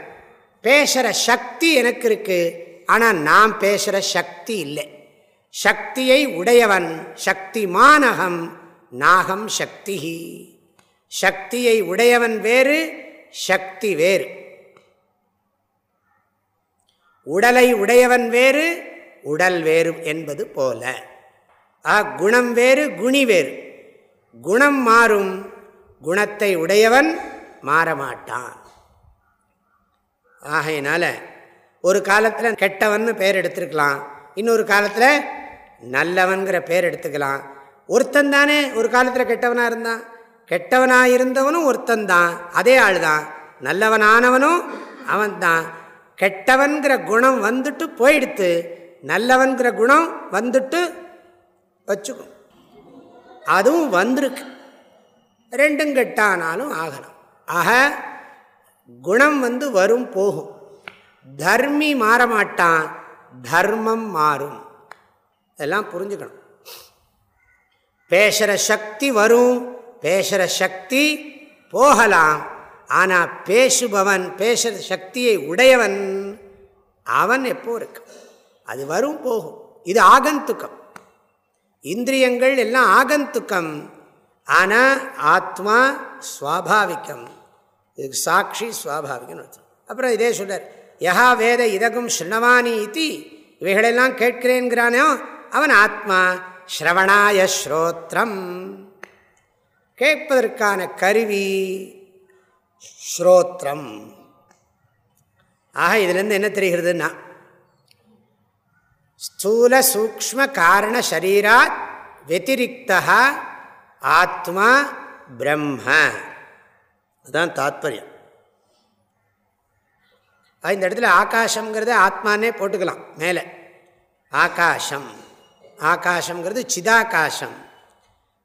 பேசுகிற சக்தி எனக்கு இருக்குது ஆனால் நான் பேசுகிற சக்தி இல்லை. சக்தியை உடையவன் சக்தி மானகம் நாகம் சக்தி சக்தியை உடையவன் வேறு சக்தி வேறு. உடலை உடையவன் வேறு உடல் வேறு என்பது போல. ஆ குணம் வேறு குணி வேறு. குணம் மாறும் குணத்தை உடையவன் மாறமாட்டான். ஆகையினால ஒரு காலத்தில் கெட்டவன் பேர் எடுத்துருக்கலாம். இன்னொரு காலத்தில் நல்லவன்கிற பேர் எடுத்துக்கலாம். ஒருத்தன் தானே ஒரு காலத்தில் கெட்டவனாக இருந்தான். கெட்டவனாக இருந்தவனும் ஒருத்தந்தான் அதே ஆள் தான் நல்லவனானவனும் அவன்தான். கெட்டவன்கிற குணம் வந்துட்டு போயிடுத்து நல்லவன்கிற குணம் வந்துட்டு வச்சுக்கும் அதுவும் வந்திருக்கு. ரெண்டும் கெட்டானாலும் ஆகலாம். ஆக குணம் வந்து வரும் போகும். தர்மி மாறமாட்டான் தர்மம் மாறும். இதெல்லாம் புரிஞ்சுக்கணும். பேசுகிற சக்தி வரும் பேசுகிற சக்தி போகலாம். ஆனால் பேசுபவன் பேசுகிற சக்தியை உடையவன் அவன் எப்போ இருக்கு அது வரும் போகும். இது ஆகந்துக்கம். இந்திரியங்கள் எல்லாம் ஆகந்துக்கம். ஆனால் ஆத்மா சுவாபாவிகம் இதுக்கு சாட்சி சுவாபாவிகம் அப்புறம் இதே சொல்றார் யஹா வேத இதகும் ஸ்ருணவானி இத்தி இவைகளெல்லாம் கேட்கிறேன்கிறானோ அவன் ஆத்மா ஸ்ரவணாய ஸ்ரோத்ரம். கேட்பதற்கான கருவி ஸ்ரோத்ரம். ஆக இதுலேருந்து என்ன தெரிகிறதுன்னா ஸ்தூல சூக்ம காரண சரீராத் வெத்திரிக்தா ஆத்மா பிரம்ம. அதுதான் தாத்பரியம். இந்த இடத்துல ஆகாஷங்கிறத ஆத்மானே போட்டுக்கலாம் மேலே. ஆகாஷம். ஆகாஷங்கிறது சிதாகாசம்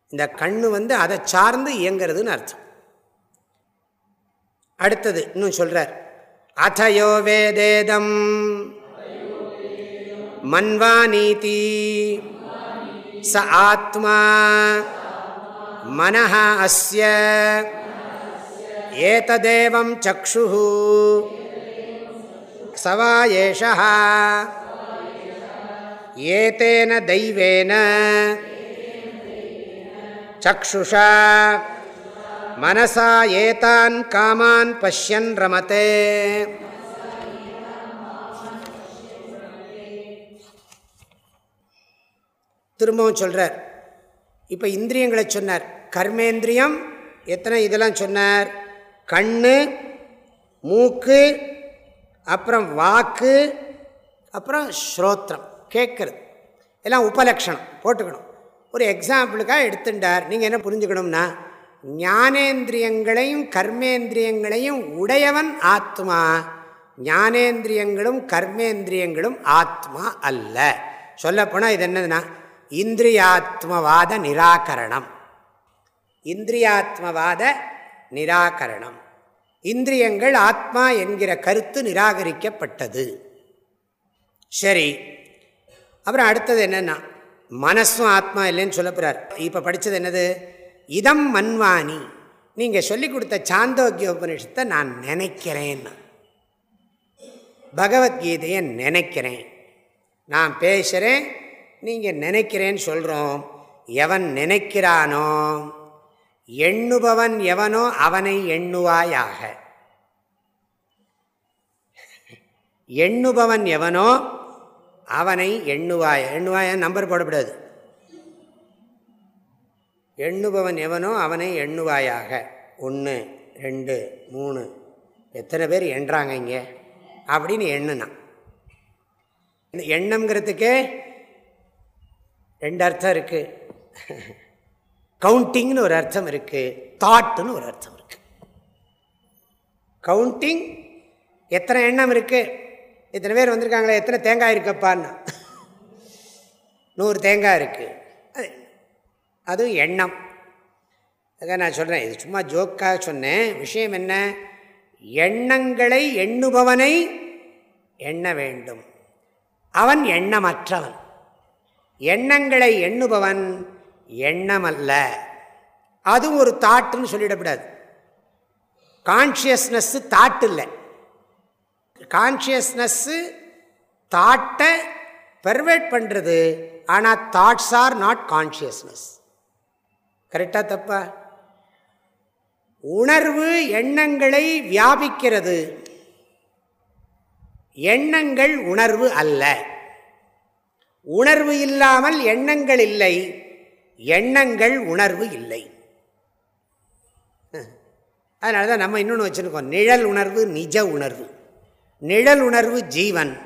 இந்த கண்ணு வந்து அதை சார்ந்து இயங்கிறதுன்னு அர்த்தம். அடுத்தது இன்னும் சொல்றார். அத்தயோ வேதேதம் மன்வானீதி ச ஆத்மா மனஹ அஸ்ய ஏததேவம் சக்ஷு சவா ஏஷா ஏதேன தெய்வேன சக்ஷுஷா மனசா ஏதான் காமான் பஷ்யன் ரமதே. திரும்பவும் சொல்கிறார் இப்போ இந்திரியங்களை சொன்னார். கர்மேந்திரியம் எத்தனை இதெல்லாம் சொன்னார்? கண் மூக்கு அப்புறம் வாக்கு அப்புறம் ஸ்ரோத்திரம் கேட்குறது. எல்லாம் உபலக்ஷணம் போட்டுக்கணும். ஒரு எக்ஸாம்பிளுக்காக எடுத்துட்டார். நீங்கள் என்ன புரிஞ்சுக்கணும்னா ஞானேந்திரியங்களையும் கர்மேந்திரியங்களையும் உடையவன் ஆத்மா. ஞானேந்திரியங்களும் கர்மேந்திரியங்களும் ஆத்மா அல்ல. சொல்லப்போனால் இது என்னதுன்னா இந்திரியாத்மவாத நிராகரணம். இந்திரியாத்மவாத நிராகரணம். இந்திரியங்கள் ஆத்மா என்கிற கருத்து நிராகரிக்கப்பட்டது. சரி அப்புறம் அடுத்தது என்னென்னா மனசும் ஆத்மா இல்லைன்னு சொல்ல போகிறார் இப்போ படித்தது என்னது? இதம் மன்வானி. நீங்கள் சொல்லிக் கொடுத்த சாந்தோக்கிய உபனிஷத்தை நான் நினைக்கிறேன். பகவத்கீதையை நினைக்கிறேன். நான் பேசுகிறேன் நீங்கள் நினைக்கிறேன்னு சொல்கிறோம் எவன் நினைக்கிறானோ எண்ணுபவன் எவனோ அவனை எண்ணுவாயாக. எண்ணுபவன் எவனோ அவனை எண்ணுவாய எண்ணுவாய நம்பர் போடக்கூடாது எண்ணுபவன் எவனோ அவனை எண்ணுவாயாக. ஒன்று ரெண்டு மூணு. எத்தனை பேர் எண்றாங்க இங்கே? அப்படின்னு எண்ணுனான். இந்த எண்ணம்ங்கிறதுக்கே ரெண்டு அர்த்தம் இருக்குது கவுண்டிங்னு ஒரு அர்த்தம் இருக்குது தாட்டுன்னு ஒரு அர்த்தம் இருக்குது கவுண்டிங் எத்தனை எண்ணம் இருக்குது இத்தனை பேர் வந்திருக்காங்களே? எத்தனை தேங்காய் இருக்கப்பான்னா. நூறு தேங்காய் இருக்குது அது அதுவும் எண்ணம். அதான் நான் சொல்கிறேன் இது சும்மா ஜோக்காக சொன்னேன். விஷயம் என்ன? எண்ணங்களை எண்ணுபவனை எண்ண வேண்டும். அவன் எண்ணமற்றவன். எண்ணங்களை எண்ணுபவன் எண்ணமல்ல. அதுவும் ஒரு தாட்டுன்னு சொல்லிடக்கூடாது. கான்ஷியஸ்னஸ்ஸு தாட்டு இல்லை கான்ஷியஸ்னஸ்ஸு தாட்டை பெர்வேட் பண்ணுறது ஆனால் தாட்ஸ் ஆர் நாட் கான்ஷியஸ்னஸ் கரெக்டாக தப்பா? உணர்வு எண்ணங்களை வியாபிக்கிறது. எண்ணங்கள் உணர்வு அல்ல. உணர்வு இல்லாமல் எண்ணங்கள் இல்லை. எண்ணங்கள் உணர்வு இல்லை. அதனால தான் நம்ம இன்னொன்று வச்சுருக்கோம். நிழல் உணர்வு நிஜ உணர்வு. நிழல் உணர்வு ஜீவன்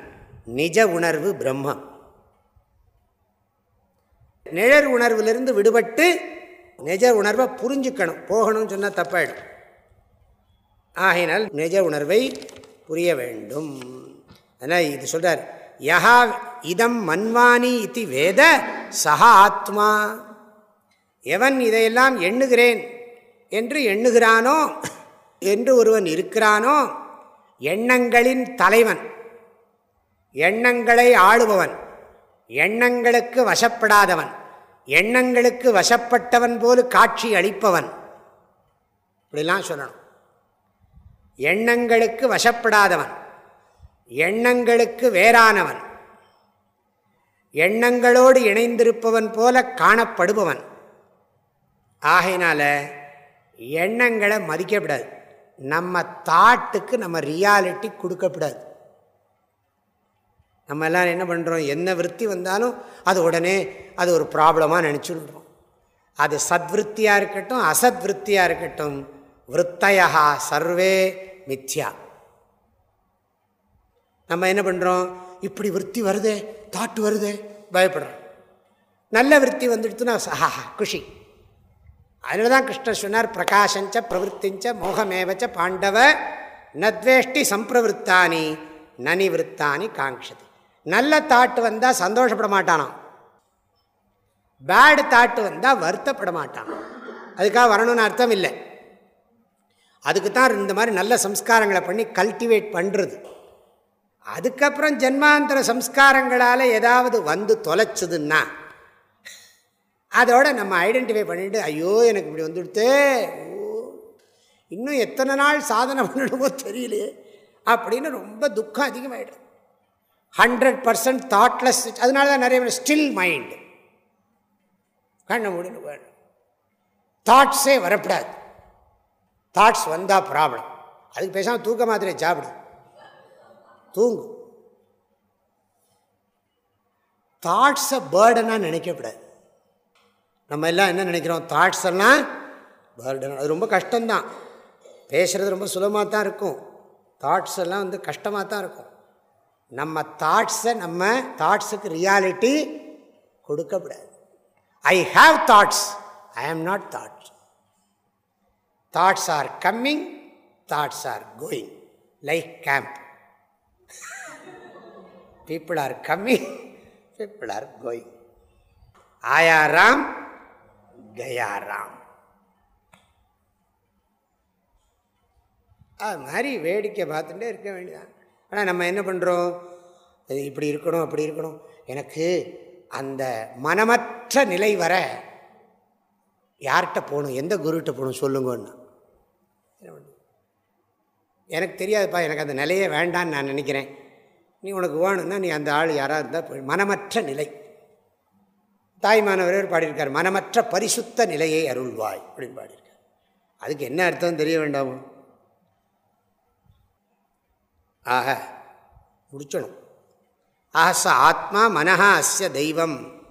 நிஜ உணர்வு பிரம்மம். நிழல் உணர்விலிருந்து விடுபட்டு நிஜ உணர்வை புரிஞ்சுக்கணும். போகணும்னு சொன்னால் தப்பாயிடும். ஆகையினால் நிஜ உணர்வை புரிய வேண்டும். அதனால் இது சொல்கிறார் யஹா இதம் மன்வானி இது வேத சஹா ஆத்மா. எவன் இதையெல்லாம் எண்ணுகிறேன் என்று எண்ணுகிறானோ என்று ஒருவன் இருக்கிறானோ எண்ணங்களின் தலைவன். எண்ணங்களை ஆளுபவன். எண்ணங்களுக்கு வசப்படாதவன். எண்ணங்களுக்கு வசப்பட்டவன் போல காட்சி அளிப்பவன். இப்படிலாம் சொல்லணும். எண்ணங்களுக்கு வசப்படாதவன். எண்ணங்களுக்கு வேறானவன். எண்ணங்களோடு இணைந்திருப்பவன் போல காணப்படுபவன். ஆகையினால எண்ணங்களை மதிக்கப்படாது நம்ம தாட்டுக்கு நம்ம ரியாலிட்டி கொடுக்கப்படாது நம்ம எல்லாம் என்ன பண்ணுறோம் என்ன விற்பி வந்தாலும் அது உடனே அது ஒரு ப்ராப்ளமாக நினச்சிடுறோம். அது சத்விருத்தியாக இருக்கட்டும் அசத்விருத்தியாக இருக்கட்டும் விற்த்தையா சர்வே மித்யா. நம்ம என்ன பண்ணுறோம் இப்படி விற்பி வருதே தாட்டு வருதே பயப்படுறோம். நல்ல விற்பி வந்துடுத்துனா சஹா குஷி. அதனால தான் கிருஷ்ணர் சொன்னார் பிரகாஷஞ்ச பிரவருத்திஞ்ச மோகமேவச்ச பாண்டவ நத்வேஷ்டி சம்பிரவருத்தானி நனிவிருத்தானி விற்த்தானி நல்ல தாட்டு வந்தால் சந்தோஷப்பட மாட்டானாம். பேடு தாட்டு வந்தால் வருத்தப்பட மாட்டான். அதுக்காக வரணும்னு அர்த்தம் இல்லை. அதுக்கு தான் இந்த மாதிரி நல்ல சம்ஸ்காரங்களை பண்ணி கல்டிவேட் பண்ணுறது அதுக்கப்புறம் ஜென்மாந்தர சம்ஸ்காரங்களால் ஏதாவது வந்து தொலைச்சதுன்னா அதோட நம்ம ஐடென்டிஃபை பண்ணிட்டு ஐயோ எனக்கு இப்படி வந்துடுத்தே ஓ இன்னும் எத்தனை நாள் சாதனை பண்ணணுமோ தெரியலையே அப்படின்னு ரொம்ப துக்கம் அதிகமாகிடும் ஹண்ட்ரட் பர்சன்ட் தாட்லெஸ் அதனால தான் நிறைய பேர் ஸ்டில் மைண்டு கண்ண முடினு வேணும் தாட்ஸே வரப்படாது. தாட்ஸ் வந்தால் ப்ராப்ளம் அதுக்கு பேசாமல் தூக்க மாத்திரை சாப்பிடு. தூங்கு. தாட்ஸை பேர்டனாக நினைக்கப்படாது நம்ம எல்லாம் என்ன நினைக்கிறோம்? தாட்ஸ் எல்லாம் பேர்டன் அது ரொம்ப கஷ்டம்தான். பேசுகிறது ரொம்ப சுலபமாக தான் இருக்கும். தாட்ஸ் எல்லாம் வந்து கஷ்டமாக தான் இருக்கும். நம்ம தாட்ஸை நம்ம தாட்ஸுக்கு reality கொடுக்கப்படாது. I have thoughts I am not thoughts thoughts are coming thoughts are going like camp people are coming people are going ஆயாராம் கயாராம் அது மாதிரி வேடிக்கை பார்த்துட்டே இருக்க வேண்டியதான் ஆனால் நம்ம என்ன பண்ணுறோம் அது இப்படி இருக்கணும் அப்படி இருக்கணும். எனக்கு அந்த மனமற்ற நிலை வர யார்கிட்ட போகணும்? எந்த குருகிட்ட போகணும்? சொல்லுங்கன்னு. எனக்கு தெரியாதுப்பா எனக்கு அந்த நிலையே வேண்டான்னு நான் நினைக்கிறேன். நீ உனக்கு வேணும்னா நீ அந்த ஆள் யாராக இருந்தால் மனமற்ற நிலை. தாய்மானவரர் பாடியிருக்கார் மனமற்ற பரிசுத்த நிலையை அருள்வாய் அப்படின்னு பாடியிருக்கார். அதுக்கு என்ன அர்த்தம் தெரிய வேண்டாமோ? ஆக முடிச்சணும். ஆஹ ச ஆத்மா மனஹா அஸ்ய தெய்வம்.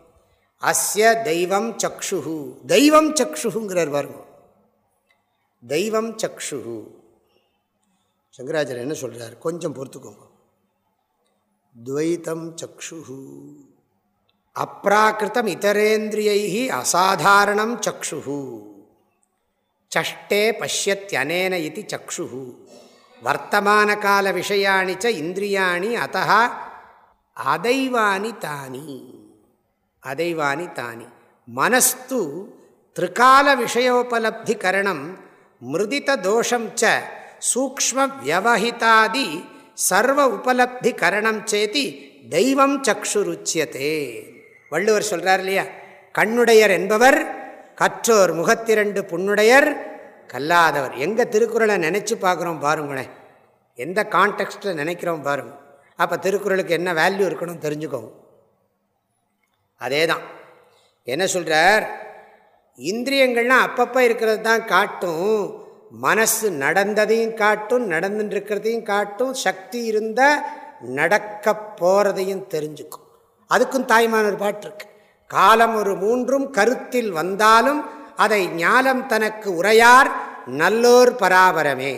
அஸ்ய தெய்வம் சக்ஷுஹு. தெய்வம் சக்ஷுங்கிறார் பாருங்க. தெய்வம் சக்ஷுஹு. சங்கராச்சாரியர் என்ன சொல்கிறார் கொஞ்சம் பொறுத்துக்கோங்க. துவைத்தம் சக்ஷுஹு. அப்ராக்கிருத்தம் இதரேந்திரியை அசாதாரணம் சக்ஷுஹு. சஷ்டே பசியத்யனேன இது சக்ஷுஹு. வர்த்தமான கால விஷயாணி ச இந்திரியாணி அத்தா அதைவானி தானி அதைவானி தானி மனஸ்து திரிகால விஷயோபலப்தி கரணம் மிருதித தோஷம் ச சூக்ம வியவஹிதாதி சர்வ உபலப்தி கரணம் சேதி தெய்வம் சக்ஷுருச்சியதே. வள்ளுவர் சொல்கிறார் இல்லையா? கண்ணுடையர் என்பவர் கற்றோர் முகத்திரண்டு புண்ணுடையர் கல்லாதவர். எங்கள் திருக்குறளை நினச்சி பார்க்குறோம் பாருங்களேன் எந்த கான்டெக்ஸ்டில் நினைக்கிறோம் பாருங்க. அப்போ திருக்குறளுக்கு என்ன வேல்யூ இருக்கணும் தெரிஞ்சுக்கோங்க அதே தான் என்ன சொல்கிறார் இந்திரியங்கள்லாம் அப்பப்போ இருக்கிறது தான் காட்டும். மனசு நடந்ததையும் காட்டும். நடந்துட்டுருக்கிறதையும் காட்டும். சக்தி இருந்தால் நடக்க போகிறதையும் தெரிஞ்சுக்கும். அதுக்கும் தாய்மான ஒரு பாட்டு இருக்கு. காலம் ஒரு மூன்றும் கருத்தில் வந்தாலும் அதை ஞானம் தனக்கு உரையார் நல்லோர் பராபரமே.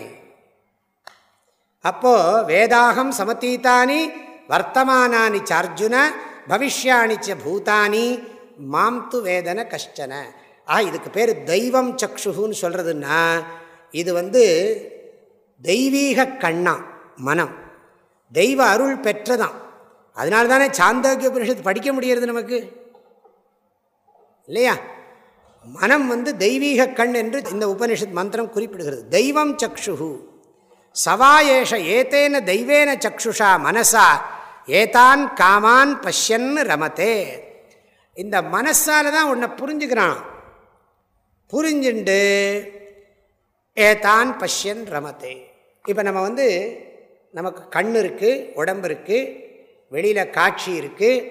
அப்போ வேதாகம் சமத்தீத்தானி வர்த்தமானி சார்ஜுன பவிஷ்யாணி ச பூதானி மாம் து வேதன கஷ்டன. ஆ இதுக்கு பேர் தெய்வம் சக்ஷுன்னு சொல்கிறதுன்னா இது வந்து தெய்வீக கண்ணா மனம். தெய்வ அருள் பெற்றதான் அதனால தானே சாந்தோக்கிய உபனிஷத்து படிக்க முடியறது நமக்கு? இல்லையா? மனம் வந்து தெய்வீக கண் என்று இந்த உபனிஷத் மந்திரம் குறிப்பிடுகிறது. தெய்வம் சக்ஷு சவாயேஷ ஏத்தேன தெய்வேன சக்ஷுஷா மனசா. ஏதான் காமான் பஷ்யன் ரமத்தே. இந்த மனசால தான் உன்னை புரிஞ்சுக்கிறான். புரிஞ்சுண்டு ஏதான் பஷ்யன் ரமத்தே. இப்போ நம்ம வந்து நமக்கு கண் இருக்குது உடம்பு இருக்குது வெளியில் காட்சி இருக்குது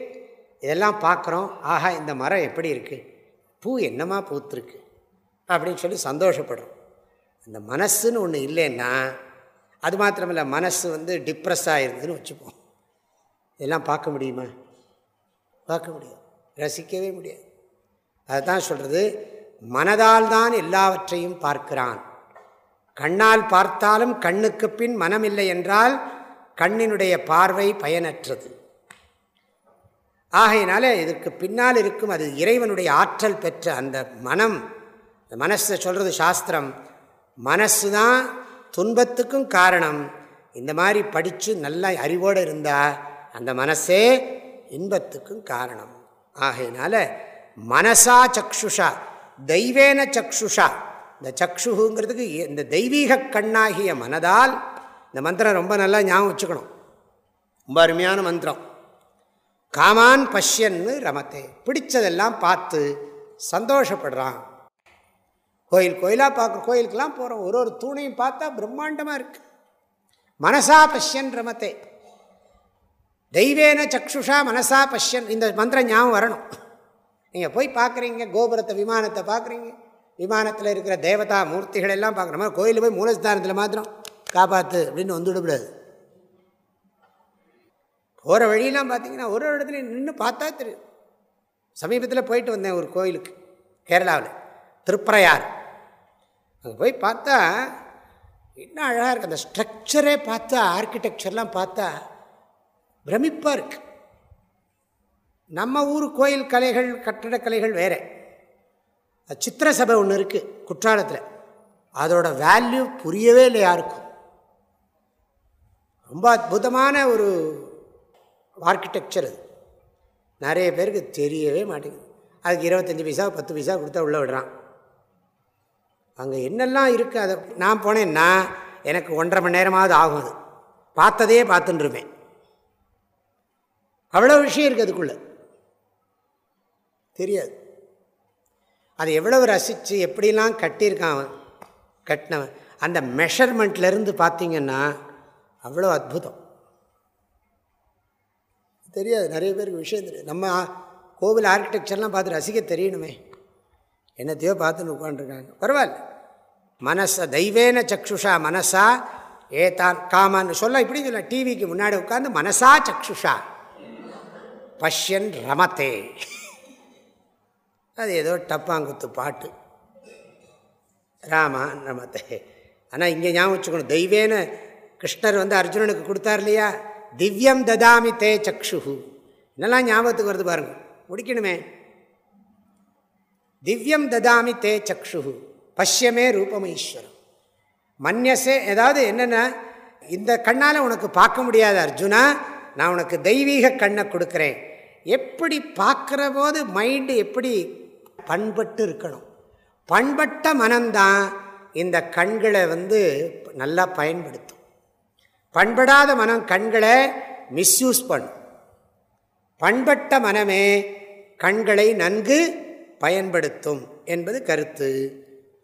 இதெல்லாம் பார்க்குறோம். ஆஹா இந்த மரம் எப்படி இருக்குது பூ என்னமா பூத்துருக்கு? அப்படின்னு சொல்லி சந்தோஷப்படுறோம். அந்த மனசுன்னு ஒன்று இல்லைன்னா அது மாத்திரமில்ல மனசு வந்து டிப்ரெஸ் ஆகிருக்குதுன்னு வச்சுப்போம். இதெல்லாம் பார்க்க முடியுமா? பார்க்க முடியும் ரசிக்கவே முடியாது. அதுதான் சொல்கிறது மனதால் தான் எல்லாவற்றையும் பார்க்கிறான். கண்ணால் பார்த்தாலும் கண்ணுக்கு பின் மனம் இல்லை என்றால் கண்ணினுடைய பார்வை பயனற்றது. ஆகையினால இதற்கு பின்னால் இருக்கும் அது இறைவனுடைய ஆற்றல் பெற்ற அந்த மனம். இந்த மனசை சொல்கிறது சாஸ்திரம். மனசு தான் துன்பத்துக்கும் காரணம். இந்த மாதிரி படித்து நல்லா அறிவோடு இருந்தால் அந்த மனசே இன்பத்துக்கும் காரணம். ஆகையினால மனசா சக்ஷுஷா தெய்வேன சக்ஷுஷா. இந்த சக்ஷுங்கிறதுக்கு இந்த தெய்வீக கண்ணாகிய மனதால் இந்த மந்திரம் ரொம்ப நல்லா ஞாபகம் வச்சுக்கணும். ரொம்ப அருமையான மந்திரம். காமான் பஷ்யன்னு ரமத்தே. பிடிச்சதெல்லாம் பார்த்து சந்தோஷப்படுறான். கோயில் கோயிலாக பார்க்குற கோயிலுக்கெல்லாம் போகிறோம் ஒரு ஒரு தூணையும் பார்த்தா பிரம்மாண்டமாக இருக்கு. மனசா பஷ்யன் ரமத்தே. தெய்வேன சக்ஷுஷா மனசா பஷ்யன். இந்த மந்திரம் ஞாபகம் வரணும். நீங்கள் போய் பார்க்குறீங்க கோபுரத்தை விமானத்தை பார்க்குறீங்க. விமானத்தில் இருக்கிற தேவதா மூர்த்திகள் எல்லாம் பார்க்குற மாதிரி கோயிலில் போய் மூலஸ்தானத்தில் மாத்திரம் காப்பாற்று அப்படின்னு வந்துவிடக்கூடாது போகிற வழியெல்லாம் பார்த்தீங்கன்னா ஒரு இடத்துல நின்று பார்த்தா தெரியும். சமீபத்தில் போயிட்டு வந்தேன் ஒரு கோயிலுக்கு கேரளாவில். திருப்பரையார் அங்கே போய் பார்த்தா என்ன அழகாக இருக்குது அந்த ஸ்ட்ரக்சரே பார்த்தா ஆர்கிடெக்சர்லாம் பார்த்தா பிரமிப்பாக இருக்குது நம்ம ஊர் கோயில் கலைகள் கட்டடக்கலைகள் வேறு. சித்திர சபை ஒன்று இருக்குது குற்றாலத்தில். அதோட வேல்யூ புரியவே இல்லை யாருக்கும். ரொம்ப அற்புதமான ஒரு ஆர்கிடெக்சர் அது. நிறைய பேருக்கு தெரியவே மாட்டேங்குது. அதுக்கு இருபத்தஞ்சி பைசா பத்து பைசா கொடுத்தா உள்ளே விடுறான். அங்கே என்னெல்லாம் இருக்குது அதை நான் போனேன்னா எனக்கு ஒன்றரை மணி நேரமாவது ஆகும் அது. பார்த்ததே பார்த்துட்டுருப்பேன் அவ்வளோ விஷயம் இருக்குது அதுக்குள்ளே. தெரியாது. அது எவ்வளவு ரசித்து எப்படிலாம் கட்டியிருக்கான் அவன் கட்டினவன். அந்த மெஷர்மெண்ட்லேருந்து பார்த்தீங்கன்னா அவ்வளோ அற்புதம். தெரியாது நிறைய பேருக்கு விஷயம் தெரியாது. நம்ம கோவில் ஆர்கிடெக்சர்லாம் பார்த்து ரசிக்க தெரியணுமே. என்னத்தையோ பார்த்துன்னு உட்காந்துருக்காங்க பரவாயில்ல. மனசை தெய்வேன சக்ஷுஷா மனசா ஏதான் காமான்னு சொல்ல இப்படி சொல்ல டிவிக்கு முன்னாடி உட்காந்து மனசா சக்ஷுஷா. பஷ்யன் ரமத்தே. அது ஏதோ டப்பாங்குத்து பாட்டு. ராமா ரமத்தே. ஆனால் இங்கே ஞாபகம் வச்சுக்கணும். தெய்வேன கிருஷ்ணர் வந்து அர்ஜுனனுக்கு கொடுத்தார் இல்லையா? திவ்யம் ததாமி தே சக்ஷு இதெல்லாம் ஞாபகத்துக்கு வருது பாருங்க. முடிக்கணுமே. திவ்யம் ததாமி தே சக்ஷு பஷ்யமே ரூபமீஸ்வரம் மன்யசே ஏதாவது என்னென்ன இந்த கண்ணால் உனக்கு பார்க்க முடியாது அர்ஜுனா நான் உனக்கு தெய்வீக கண்ணை கொடுக்குறேன். எப்படி பார்க்குற போது மைண்டு எப்படி பண்பட்டு இருக்கணும்? பண்பட்ட மனம்தான் இந்த கண்களை வந்து நல்லா பயன்படுத்தும். பண்படாத மனம் கண்களை மிஸ்யூஸ் பண்ணும் பண்பட்ட மனமே கண்களை நன்கு பயன்படுத்தும் என்பது கருத்து.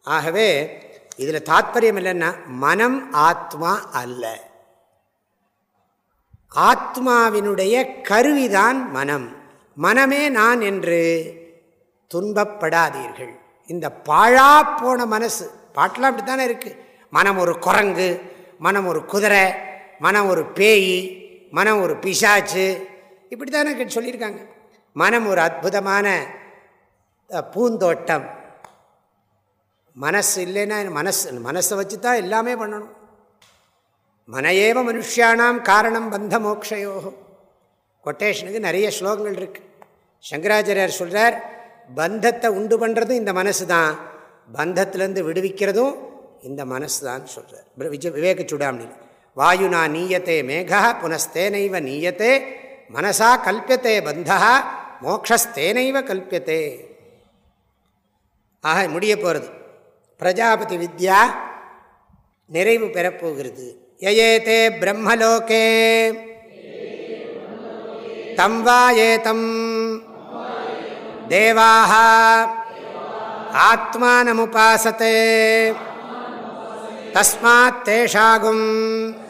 ஆகவே இதில் தாத்பரியம் இல்லைன்னா மனம் ஆத்மா அல்ல. ஆத்மாவினுடைய கருவிதான் மனம். மனமே நான் என்று துன்பப்படாதீர்கள். இந்த பாழா போன மனசு பாட்டெலாம் அப்படி தானே இருக்குது மனம் ஒரு குரங்கு மனம் ஒரு குதிரை மனம் ஒரு பேய் மனம் ஒரு பிசாச்சு இப்படி தானே சொல்லியிருக்காங்க. மனம் ஒரு அற்புதமான பூந்தோட்டம். மனசு இல்லைன்னா மனசு மனசை வச்சு தான் எல்லாமே பண்ணணும். மனையேவ மனுஷியானாம் காரணம் பந்த மோக்ஷயோகம் கொட்டேஷனுக்கு நிறைய ஸ்லோகங்கள் இருக்குது சங்கராச்சாரியார் சொல்கிறார் பந்தத்தை உண்டு பண்ணுறதும் இந்த மனசு தான். பந்தத்திலேருந்து விடுவிக்கிறதும் இந்த மனசு தான் சொல்கிறார் விஜய் விவேக சுடாமணி வாயுனா நீயத்தே மேகா புனஸ்தேனைவ நீயத்தே மனசா கல்பியத்தே பந்தா மோக்ஷஸ்தேனைவ கல்பியத்தே. ஆக முடிய போகிறது பிரஜாபதி வித்யா நிறைவு பெறப்போகிறது யயேதே பிரம்மலோகே. தம் வாயேதம். தேவாக ஆத்மானமுபாசத்தே. தஸ்மாத் தேஷாகும்.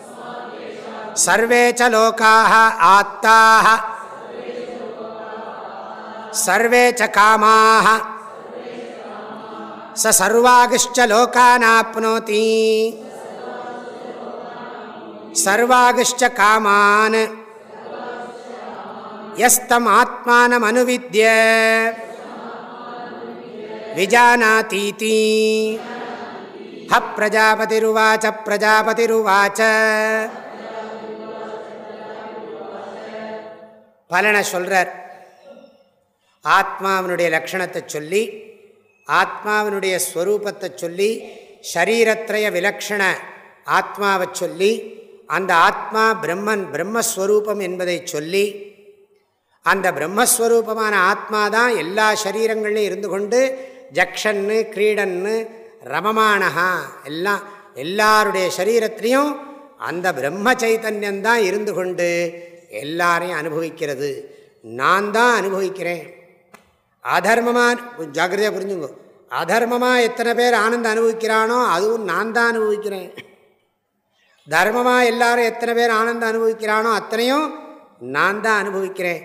சர்வே ச லோகாः ஆத்தாः சர்வே ச காமாः ச சர்வாகிஷ்ட லோகானாப்னோதி சர்வாகிஷ்ட காமான் யஸ்தம் ஆத்மானமனுவித்ய விஜானாதீதி ஹ பிரஜாபதிருவாச்ச பலனை சொல்கிறார் ஆத்மாவினுடைய லக்ஷணத்தை சொல்லி ஆத்மாவினுடைய ஸ்வரூபத்தை சொல்லி ஷரீரத்ரய விலக்ஷண ஆத்மாவை சொல்லி அந்த ஆத்மா பிரம்மன் பிரம்மஸ்வரூபம் என்பதை சொல்லி அந்த பிரம்மஸ்வரூபமான ஆத்மா தான் எல்லா சரீரங்கள்லையும் இருந்து கொண்டு ஜக்ஷன்னு கிரீடன்னு ரமமானஹா எல்லாம் எல்லாருடைய சரீரத்திலையும் அந்த பிரம்ம சைத்தன்யந்தான் இருந்து கொண்டு எல்லாரையும் அனுபவிக்கிறது. நான் தான் அனுபவிக்கிறேன். அதர்மமாக ஜாக்கிரதையாக புரிஞ்சுங்க. அதர்மமாக எத்தனை பேர் ஆனந்தம் அனுபவிக்கிறானோ அதுவும் நான் தான் அனுபவிக்கிறேன். தர்மமாக எல்லாரும் எத்தனை பேர் ஆனந்தம் அனுபவிக்கிறானோ அத்தனையும் நான் தான் அனுபவிக்கிறேன்.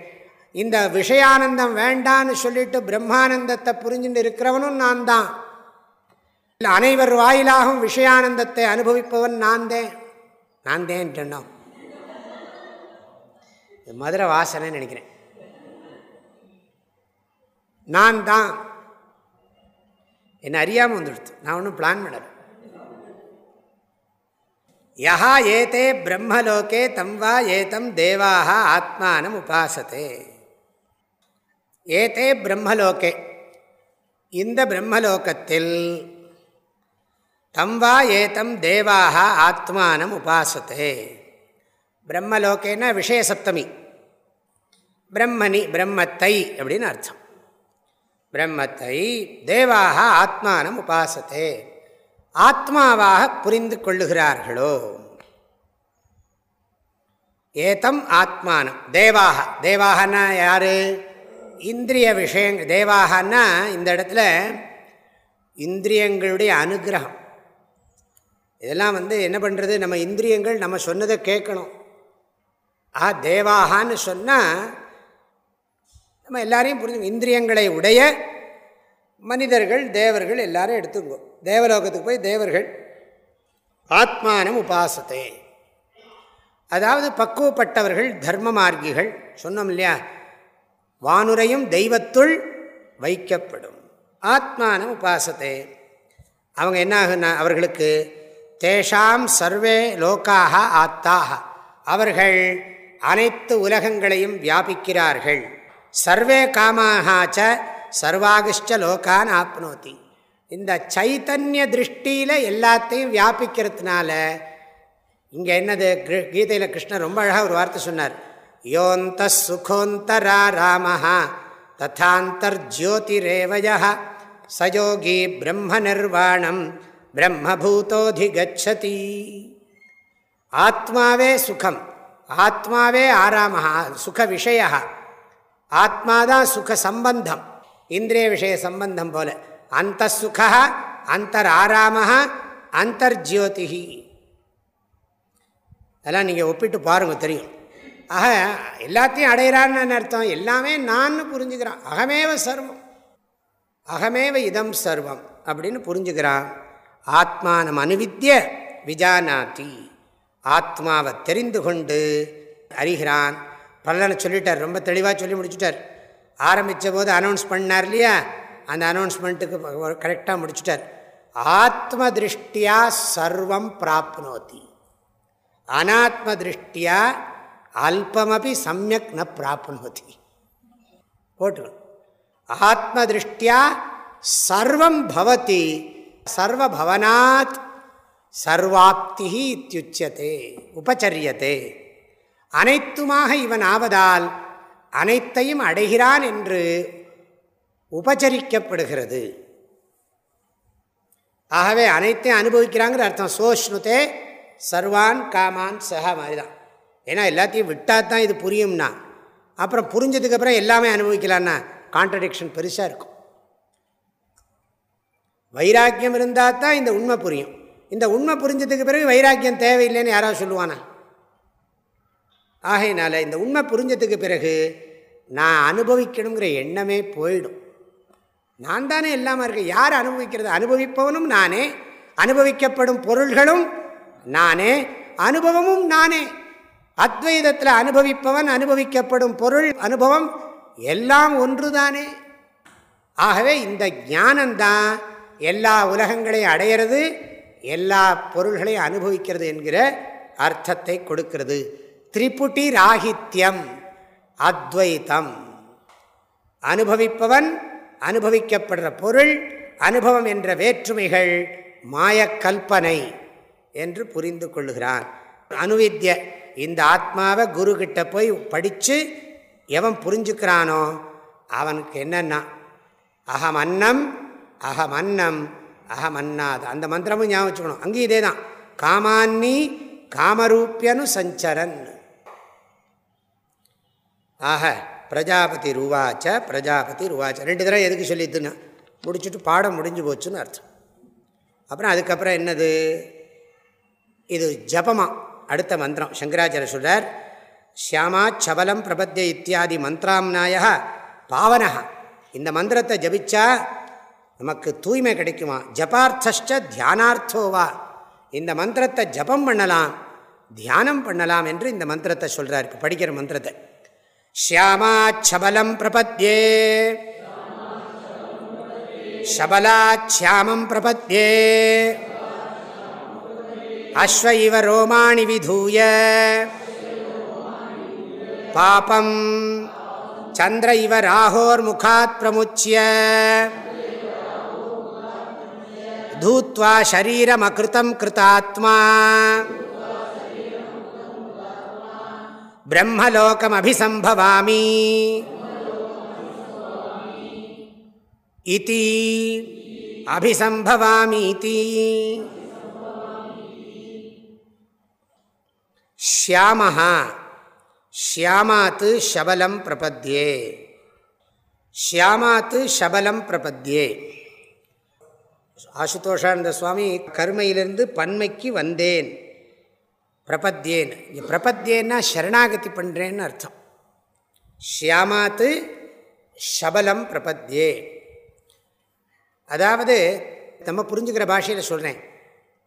இந்த விஷயானந்தம் வேண்டான்னு சொல்லிட்டு பிரம்மானந்தத்தை புரிஞ்சுட்டு இருக்கிறவனும் நான் தான். இல்லை அனைவர் வாயிலாகவும் விஷயானந்தத்தை அனுபவிப்பவன் நான் தேன் நான் தேன் சொன்னோம் மதுரை வாசனை நினைக்கிறேன். நான் தான் என்னை அறியாமல் வந்துடுத்து. நான் ஒன்றும் பிளான் பண்ணல. யஹா ஏதே பிரம்மலோகே தம் வா ஏதம் தேவாக ஆத்மானம் உபாசத்தே ஏதே பிரம்மலோகே. இந்த பிரம்மலோகத்தில் தம் வா ஏதம் தேவாக ஆத்மானம் உபாசத்தே பிரம்மலோகேன்னா விஷயசப்தமி. பிரம்மணி பிரம்மத்தை அப்படின்னு அர்த்தம். பிரம்மத்தை தேவாக ஆத்மானம் உபாசத்தே. ஆத்மாவாக புரிந்து கொள்ளுகிறார்களோ? ஏதம் ஆத்மானம். தேவாக. தேவாகனா யாரு? இந்திரிய விஷயங்கள். தேவாகனா இந்த இடத்துல இந்திரியங்களுடைய அனுகிரகம். இதெல்லாம் வந்து என்ன பண்ணுறது நம்ம இந்திரியங்கள் நம்ம சொன்னதை கேட்கணும். ஆ தேவாகான்னு சொன்னால் நம்ம எல்லாரையும் புரிஞ்சு இந்திரியங்களை உடைய மனிதர்கள் தேவர்கள் எல்லாரும் எடுத்துக்கோ. தேவலோகத்துக்கு போய் தேவர்கள். ஆத்மானம் உபாசத்தை. அதாவது பக்குவப்பட்டவர்கள் தர்ம மார்க்கிகள் சொன்னோம் இல்லையா? வானுரையும் தெய்வத்துள் வைக்கப்படும். ஆத்மானம் உபாசத்தை. அவங்க என்ன ஆகுனா அவர்களுக்கு தேஷாம் சர்வே லோக்காக ஆத்தாக. அவர்கள் அனைத்து உலகங்களையும் வியாபிக்கிறார்கள். சர்வே காமாகாச்ச சர்வாகிஷ்ட லோகான் ஆப்னோத்தி இந்த சைத்தன்ய திருஷ்டியில் எல்லாத்தையும் வியாபிக்கிறதுனால இங்கே என்னது? கீதையில் கிருஷ்ணர் ரொம்ப அழகாக ஒரு வார்த்தை சொன்னார். யோந்த சுகோந்தரா ராமஹா ததாந்தர் ததாந்தர்ஜோதிரேவய சயோகி பிரம்ம நிர்வாணம் பிரம்மபூதோதி கச்சதி ஆத்மாவே சுகம் ஆத்மாவே ஆராமஹா சுக விஷயா ஆத்மாதான் சுக சம்பந்தம் இந்திரிய விஷய சம்பந்தம் போல. அந்த சுகா அந்தர் ஆராம அந்தர்ஜோதிகி அதெல்லாம் நீங்கள் ஒப்பிட்டு பாருங்கள் தெரியும். ஆக எல்லாத்தையும் அடையிறான்னு அர்த்தம்? எல்லாமே நான் புரிஞ்சுக்கிறான். அகமேவ சர்வம். அகமேவ இதம் சர்வம் அப்படின்னு புரிஞ்சுக்கிறான். ஆத்மானம் அனுவித்திய விஜானாத்தி ஆத்மாவை தெரிந்து கொண்டு அறிகிறான். பல்லனை சொல்லிட்டார். ரொம்ப தெளிவாக சொல்லி முடிச்சுட்டார். ஆரம்பித்த போது அனௌன்ஸ் பண்ணார் இல்லையா? அந்த அனௌன்ஸ்மெண்ட்டுக்கு கரெக்டாக முடிச்சுட்டார். ஆத்ம திருஷ்டியா சர்வம் பிராப்னோதி. அனாத்ம திருஷ்டியா அல்பமபி சமயக் ந பிராப்னோதி. போட்டுக்கணும். ஆத்ம திருஷ்டியா சர்வம் பவதி சர்வபவனாத் சர்வாப்தி இத்தியுச்சதே உபச்சரியத்தை அனைத்துமாக இவன் ஆவதால் அனைத்தையும் அடைகிறான் என்று உபச்சரிக்கப்படுகிறது. ஆகவே அனைத்தையும் அனுபவிக்கிறாங்கிற அர்த்தம். சோஷ்ணுதே சர்வான் காமான் சஹா மாதிரி தான் ஏன்னா எல்லாத்தையும் விட்டால் தான் இது புரியும்னா. அப்புறம் புரிஞ்சதுக்கப்புறம் எல்லாமே அனுபவிக்கலான்னா கான்ட்ரடிக்ஷன் பெருசாக இருக்கும். வைராக்கியம் இருந்தால் தான் இந்த உண்மை புரியும். இந்த உண்மை புரிஞ்சதுக்கு பிறகு வைராக்கியம் தேவையில்லைன்னு யாராவது சொல்லுவானா? ஆகையினால இந்த உண்மை புரிஞ்சதுக்கு பிறகு நான் அனுபவிக்கணுங்கிற எண்ணமே போயிடும். நான் தானே இல்லாமல் இருக்கேன் யார் அனுபவிக்கிறது? அனுபவிப்பவனும் நானே. அனுபவிக்கப்படும் பொருள்களும் நானே. அனுபவமும் நானே. அத்வைதத்தில் அனுபவிப்பவன் அனுபவிக்கப்படும் பொருள் அனுபவம் எல்லாம் ஒன்றுதானே. ஆகவே இந்த ஞானந்தான் எல்லா உலகங்களையும் அடையிறது எல்லா பொருள்களையும் அனுபவிக்கிறது என்கிற அர்த்தத்தை கொடுக்கிறது. திரிபுட்டி ராகித்யம் அத்வைத்தம் அனுபவிப்பவன் அனுபவிக்கப்படுற பொருள் அனுபவம் என்ற வேற்றுமைகள் மாயக்கல்பனை என்று புரிந்து கொள்ளுகிறான் அணுவித்ய இந்த ஆத்மாவை குரு கிட்ட போய் படித்து எவன் புரிஞ்சுக்கிறானோ அவனுக்கு என்னென்னா அகம் அன்னம் அகம் அன்னம் அகம் அன்னாது அந்த மந்திரமும் ஞாபகம் வச்சுக்கணும் அங்கேயும் இதே தான் காமான்னி காமரூப்பியனு சஞ்சரன் ஆக பிரஜாபதி ரூவாச்ச பிரஜாபதி ரூவாச்ச. ரெண்டு தடவை எதுக்கு சொல்லிட்டுன்னா முடிச்சுட்டு பாடம் முடிஞ்சு போச்சுன்னு அர்த்தம். அப்புறம் அதுக்கப்புறம் என்னது? இது ஜபமா அடுத்த மந்திரம். சங்கராச்சாரிய சொல்கிறார் ஷியாமா சபலம் பிரபத்திய இத்தியாதி மந்திராம்னாய பாவனகா இந்த மந்திரத்தை ஜபிச்சா நமக்கு தூய்மை கிடைக்குமா? ஜபார்த்த தியானார்த்தோவா இந்த மந்திரத்தை ஜபம் பண்ணலாம் தியானம் பண்ணலாம் என்று இந்த மந்திரத்தை சொல்கிறார் இப்போ படிக்கிற மந்திரத்தை. श्यामाच्छबलं प्रपद्ये। शबलाच्छ्यामं प्रपद्ये। अश्व इव रोमाणि विधूय। पापं चन्द्र इव राहोर्मुखात् प्रमुच्य। धूत्वा शरीरमकृतं कृतात्मा। பிரம்மலோகம் அபிசம்பவாமி இதி அபிசம்பவாமி இதி ஷியாமஹா ஷியாமாத்து ஷபலம் பிரபத்யே ஷியாமாத்து ஷபலம் பிரபத்யே ஆசுதோஷானந்த சுவாமி கருமையிலிருந்து பன்மைக்கு வந்தேன். பிரபத்யேன். இங்கே பிரபத்யேன்னா சரணாகதி பண்ணுறேன்னு அர்த்தம். ஷியாமாத்து ஷபலம் பிரபத்தியே அதாவது நம்ம புரிஞ்சுக்கிற பாஷையில் சொல்கிறேன்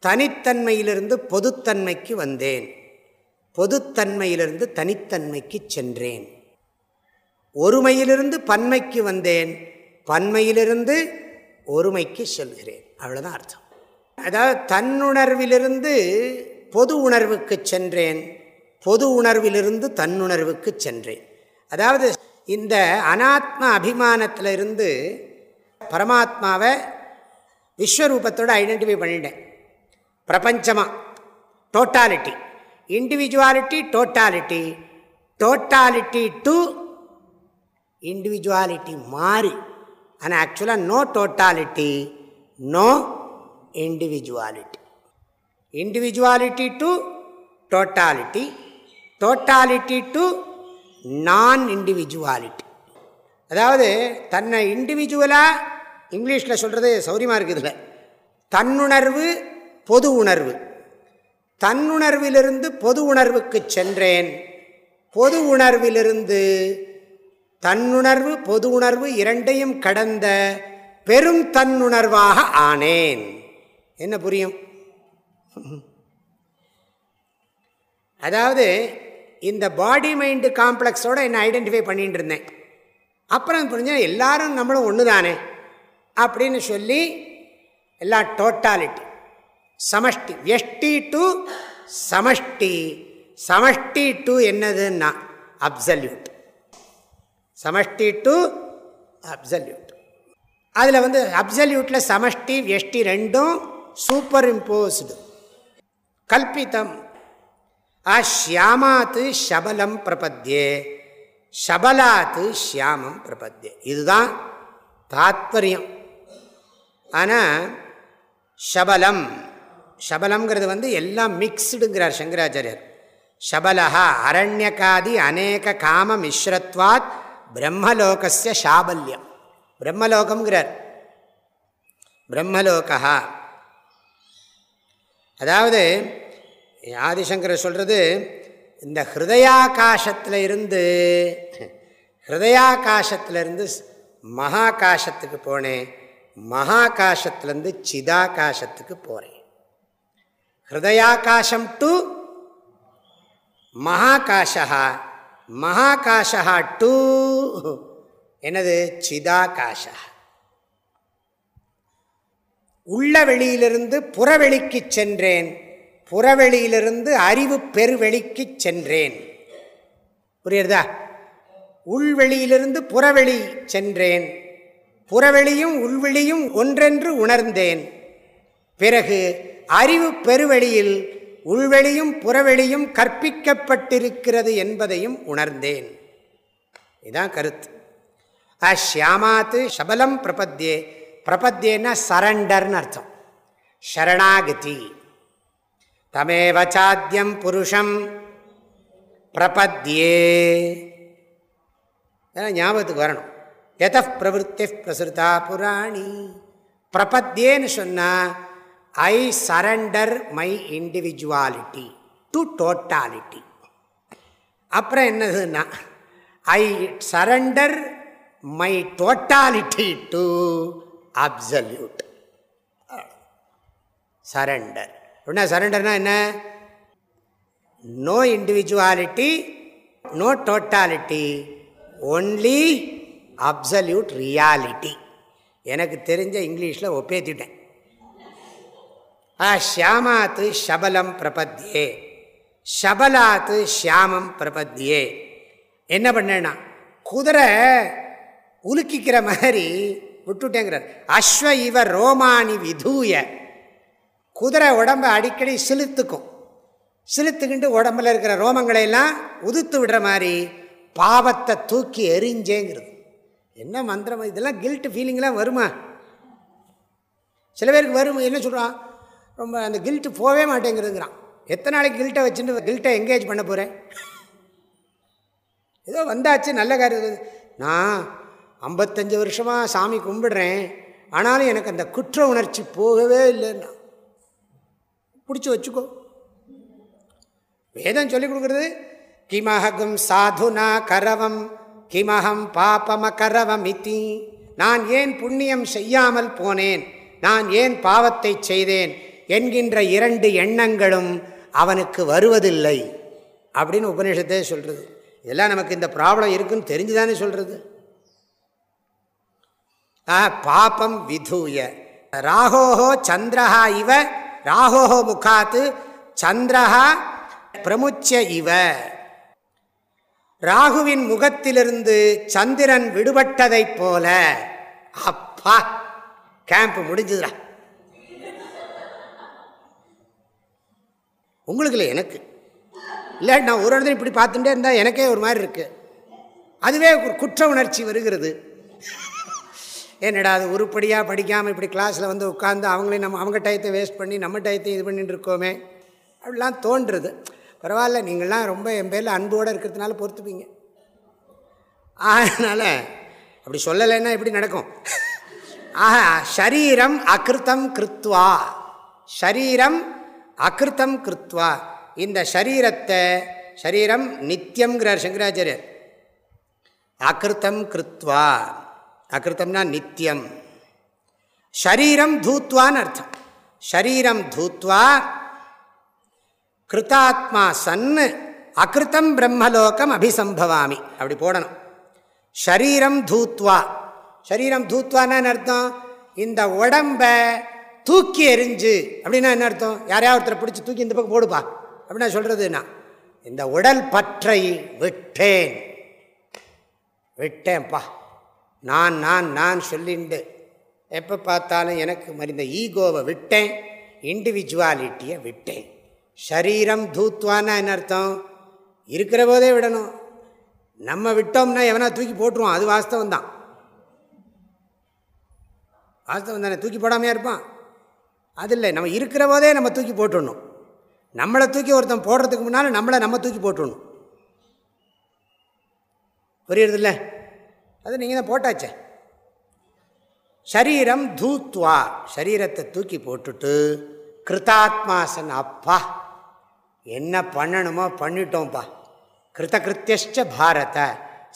தனித்தன்மையிலிருந்து பொதுத்தன்மைக்கு வந்தேன். பொதுத்தன்மையிலிருந்து தனித்தன்மைக்கு சென்றேன். ஒருமையிலிருந்து பன்மைக்கு வந்தேன். பன்மையிலிருந்து ஒருமைக்கு செல்கிறேன். அவ்வளோதான் அர்த்தம். அதாவது தன்னுணர்விலிருந்து பொது உணர்வுக்கு சென்றேன். பொது உணர்விலிருந்து தன்னுணர்வுக்கு சென்றேன். அதாவது இந்த அனாத்ம அபிமானத்தில் இருந்து பரமாத்மாவை விஸ்வரூபத்தோடு ஐடென்டிஃபை பண்ணிட்டேன். பிரபஞ்சமாக totality. Individuality totality. Totality to individuality மாறி. ஆனால் ஆக்சுவலாக no totality no individuality. Individuality to totality totality to நான் இண்டிவிஜுவாலிட்டி அதாவது தன்னை இண்டிவிஜுவலாக இங்கிலீஷில் சொல்கிறது சௌரியமாக இருக்குது தன்னுணர்வு பொது உணர்வு. தன்னுணர்விலிருந்து பொது உணர்வுக்கு சென்றேன். பொது உணர்விலிருந்து தன்னுணர்வு பொது உணர்வு இரண்டையும் கடந்த பெரும் தன்னுணர்வாக ஆனேன். என்ன புரியும்? அதாவது இந்த பாடி மைண்டு காம்ப்ளெக்ஸோடு என்னை ஐடென்டிஃபை பண்ணிட்டு இருந்தேன். அப்புறம் புரிஞ்சால் எல்லாரும் நம்மளும் ஒன்று தானே அப்படின்னு சொல்லி எல்லா டோட்டாலிட்டி சமஷ்டி வெஷ்டி டு சமஷ்டி. சமஷ்டி டு என்னதுன்னா அப்சல்யூட் சமஷ்டி டு அப்சல்யூட் அதில் வந்து அப்சல்யூட்டில் சமஷ்டி வெஷ்டி ரெண்டும் சூப்பர் இம்போஸ்டு கல்பித்தம் ஆ ஷியாமாத்து ஷபலம் பிரபத்தியே ஷபலாத்து ஷியாமம் பிரபத்தியே இதுதான் தாத்பரியம். ஆனால் ஷபலம் ஷபலம்ங்கிறது வந்து எல்லாம் மிக்ஸ்டுங்கிறார் சங்கராச்சாரியர். ஷபலா அரண்யகாதி அநேக காம மிஸ்ரத்வாத் பிரம்மலோகசிய ஷாபல்யம். பிரம்மலோகம்ங்கிறார். பிரம்மலோகா அதாவது ஆதிசங்கர் சொல்கிறது இந்த ஹிருதயாகாசத்தில் இருந்து ஹிருதயாகாசத்திலிருந்து மகாகாசத்துக்கு போனேன் மகாகாசத்துலேருந்து சிதாகாசத்துக்கு போகிறேன் ஹிருதயாகாசம் டு மகாகாஷா மகாகாஷா டு என்னது? சிதாகாஷா உள்ள வெளியிலிருந்து புறவெளிக்கு சென்றேன். புறவெளியிலிருந்து அறிவு பெருவெளிக்கு சென்றேன். புரியுறதா உள்வெளியிலிருந்து புறவெளி சென்றேன். புறவெளியும் உள்வெளியும் ஒன்றென்று உணர்ந்தேன். பிறகு அறிவு பெருவெளியில் உள்வெளியும் புறவெளியும் கற்பிக்கப்பட்டிருக்கிறது என்பதையும் உணர்ந்தேன். இதுதான் கருத்து. அஷியாமாத்து சபலம் பிரபத்தியே பிரபத்தியேன்னா சரண்டர்னு அர்த்தம். ஷரணாகதி தமேவச்சாத்தியம் புருஷம் பிரபத்யே. ஞாபகத்துக்கு வரணும். எத பிரவருத்தி பிரசுதா புராணி? பிரபத்தியேன்னு சொன்னால் I surrender my individuality to totality. அப்புறம் என்னதுன்னா I surrender my totality to absolute. Surrender. அப்படின்னா சரண்டர்னா என்ன? No individuality no totality only absolute reality எனக்கு தெரிஞ்ச இங்கிலீஷில் ஒப்பேத்திட்டேன். ஆ ஷியாமாத்து ஷபலம் பிரபத்தியே ஷபலாத்து ஷியாமம் பிரபத்தியே என்ன பண்ணேன்னா குதிரை உலுக்கிக்கிற மாதிரி விட்டுட்டேங்கிறார். அஸ்வ இவ ரோமானி விதூய. குதிரை உடம்பை அடிக்கடி சிலுத்துக்கும் சிலுத்துக்கிண்டு உடம்புல இருக்கிற ரோமங்களை எல்லாம் உதுத்து விடுற மாதிரி பாவத்தை தூக்கி எரிஞ்சேங்கிறது என்ன மந்திரம்? இதெல்லாம் கில்ட்டு ஃபீலிங்லாம் வருமா? சில பேருக்கு வரும் என்ன சொல்கிறான் ரொம்ப அந்த கில்ட்டு போகவே மாட்டேங்கிறதுங்கிறான். எத்தனை நாளைக்கு கில்ட்டை வச்சுட்டு கில்ட்டை என்கேஜ் பண்ண போகிறேன் ஏதோ வந்தாச்சு நல்ல காரியம். நான் ஐம்பத்தஞ்சு வருஷமாக சாமி கும்பிடுறேன். ஆனாலும் எனக்கு அந்த குற்ற உணர்ச்சி போகவே இல்லைன்னா. பிடிச்சி வச்சுக்கோ. வேதம் சொல்லிக் கொடுக்குறது கிமஹகும் சாதுனா கரவம் கிமஹம் பாபம கரவம் இத்தி நான் ஏன் புண்ணியம் செய்யாமல் போனேன்? நான் ஏன் பாவத்தை செய்தேன்? என்கின்ற இரண்டு எண்ணங்களும் அவனுக்கு வருவதில்லை. அப்படின்னு உபநிஷத்தே சொல்கிறது இதெல்லாம் நமக்கு இந்த ப்ராப்ளம் இருக்குன்னு தெரிஞ்சுதானே சொல்கிறது பாபம் விதூய. ராகோஹோ சந்திரஹா இவ ராகோ முகாத்து சந்திரஹா பிரமுச்ச இவ. ராகுவின் முகத்திலிருந்து சந்திரன் விடுபட்டதைப் போல. அப்பா கேம்ப் முடிஞ்சுதுடா. உங்களுக்கு இல்லை எனக்கு. இல்லை நான் ஒரு இடத்துல இப்படி பார்த்துட்டே இருந்தால் எனக்கே ஒரு மாதிரி இருக்குது அதுவே ஒரு குற்ற உணர்ச்சி வருகிறது. என்னடா அது உருப்படியாக படிக்காமல் இப்படி கிளாஸில் வந்து உட்காந்து அவங்களையும் நம்ம அவங்க டயத்தை வேஸ்ட் பண்ணி நம்ம டயத்தையும் இது பண்ணிட்டு இருக்கோமே. அப்படிலாம் தோன்றுறது. பரவாயில்ல நீங்கள்லாம் ரொம்ப என் பேரில் அன்போடு இருக்கிறதுனால பொறுத்துப்பீங்க. அதனால் அப்படி சொல்லலைன்னா எப்படி நடக்கும்? ஆஹா ஷரீரம் அகிருத்தம் கிருத்வா. ஷரீரம் அகிருத்தம் கிருத்வா. இந்த ஷரீரத்தை ஷரீரம் நித்தியம்ங்கிறார் சங்கராச்சாரியர். அகிருத்தம் கிருத்வா. அகிருத்தம்னா நித்தியம். ஷரீரம் தூத்வான்னு அர்த்தம். ஷரீரம் தூத்வா கிருத்தாத்மா சன்னு அகிருத்தம் பிரம்மலோகம் அபிசம்பவாமி. அப்படி போடணும். ஷரீரம் தூத்வா. ஷரீரம் தூத்வான்னு அர்த்தம்? இந்த உடம்ப தூக்கி எரிஞ்சு அப்படின்னா என்ன அர்த்தம்? யாரையா ஒருத்தரை பிடிச்சி தூக்கி இந்த பக்கம் போடுப்பா. அப்படின்னா சொல்கிறதுனா இந்த உடல் பற்றை விட்டேன். விட்டேன்ப்பா நான் நான் நான் சொல்லிண்டு. எப்போ பார்த்தாலும் எனக்கு மறிந்த ஈகோவை விட்டேன் இண்டிவிஜுவாலிட்டியை விட்டேன். சரீரம் தூத்வான்னா என்ன அர்த்தம்? இருக்கிற போதே விடணும். நம்ம விட்டோம்னா எவனா தூக்கி போட்டுருவோம் அது வாஸ்தவம் தான். வாஸ்தவம் தானே? தூக்கி போடாமையாக இருப்பான்? அது இல்லை. நம்ம இருக்கிற போதே நம்ம தூக்கி போட்டுடணும். நம்மளை தூக்கி ஒருத்தன் போடுறதுக்கு முன்னால் நம்மளை நம்ம தூக்கி போட்டுடணும். புரியுறதில்ல? அது நீங்கள் தான் போட்டாச்சே. ஷரீரம் தூத்வா. ஷரீரத்தை தூக்கி போட்டுட்டு கிருதாத்மாசன் அப்பா. என்ன பண்ணணுமோ பண்ணிட்டோம்ப்பா கிருத்தகிருத்தியச்ச பாரத.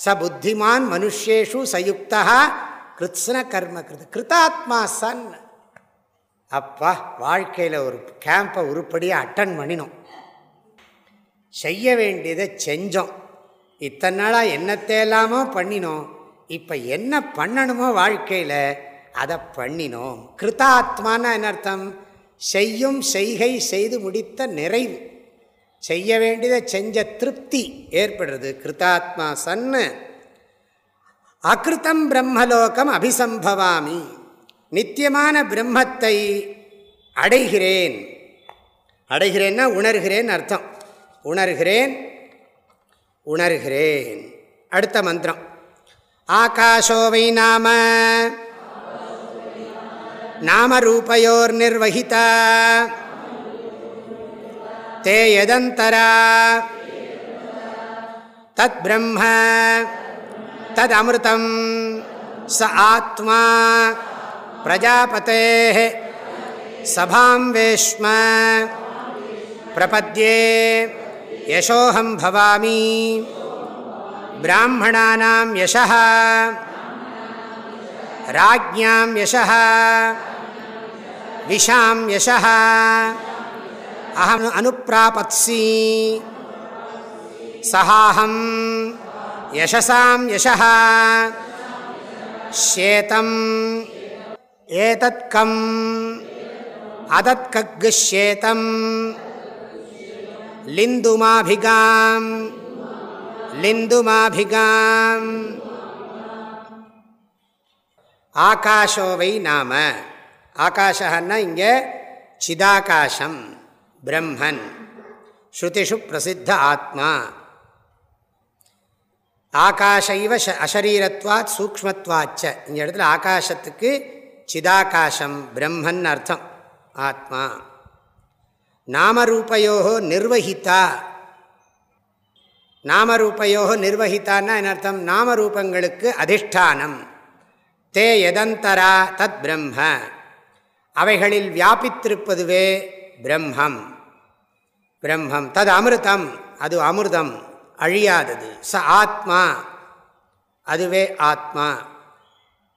ச புத்திமான் மனுஷேஷு சயுக்தா. கிருத்ஸ்ன கர்ம கிருத. கிருதாத்மா சன் அப்பா வாழ்க்கையில் ஒரு கேம்பை உருப்படியாக அட்டன் பண்ணினோம். செய்ய வேண்டியதை செஞ்சோம். இத்தனை நாளாக என்னத்தையெல்லாமோ பண்ணினோம். இப்போ என்ன பண்ணணுமோ வாழ்க்கையில் அதை பண்ணினோம். கிருதாத்மானா என்ன அர்த்தம்? செய்யும் செய்கை செய்து முடித்த நிறைவு. செய்ய வேண்டியதை செஞ்ச திருப்தி ஏற்படுறது. கிருதாத்மா சன்னு அகிருத்தம் பிரம்மலோகம் அபிசம்பவாமி. நித்தியமான பிரம்மத்தை அடைகிறேன். அடைகிறேன்னா உணர்கிறேன் அர்த்தம். உணர்கிறேன் உணர்கிறேன். அடுத்த மந்திரம். ஆகாஷோவை நாம நாமரூபயோர் நிர்வகிதா தே யதந்தரா தத் பிரம்ம தத் அமிர்தம் ச ஆத்மா பிரஜாபதே சபாம் வேஷ்ம பிரபத்யே யசோஹம் பவாமி பிராமணானாம் யசः ராஜ்ஞாம் யசः விஷாம் யசः அகம் அனுப்பிராபத்சி சகாஹம் யசசாம் யசः श्येतं ஏதத்கம் அதத்கக்ஷேதம் லிந்துமாபிகாம் லிந்துமாபிகாம். ஆகாஷோவை நாம ஆகாஷன்னா இங்கே சிதாகாசம் பிரம்மன் ஸ்ருதிஷு பிரசித்த ஆத்மா. ஆகாஷைவ அசரீரத்வாத் சூக்மத்வாச்ச இந்த இடத்துல ஆகாசத்துக்கு சிதாகாசம் பிரம்மன் அர்த்தம் ஆத்மா. நாமரூபயோ நிர்வகித்தா நாமரூபயோ நிர்வகித்தான்னா என்ன அர்த்தம்? நாமரூபங்களுக்கு அதிஷ்டானம். தே எதந்தரா தத் பிரம்ம. அவைகளில் வியாபித்திருப்பதுவே பிரம்மம். பிரம்மம். தது அமிர்தம். அது அமிர்தம். அழியாதது. ச ஆத்மா. அதுவே ஆத்மா.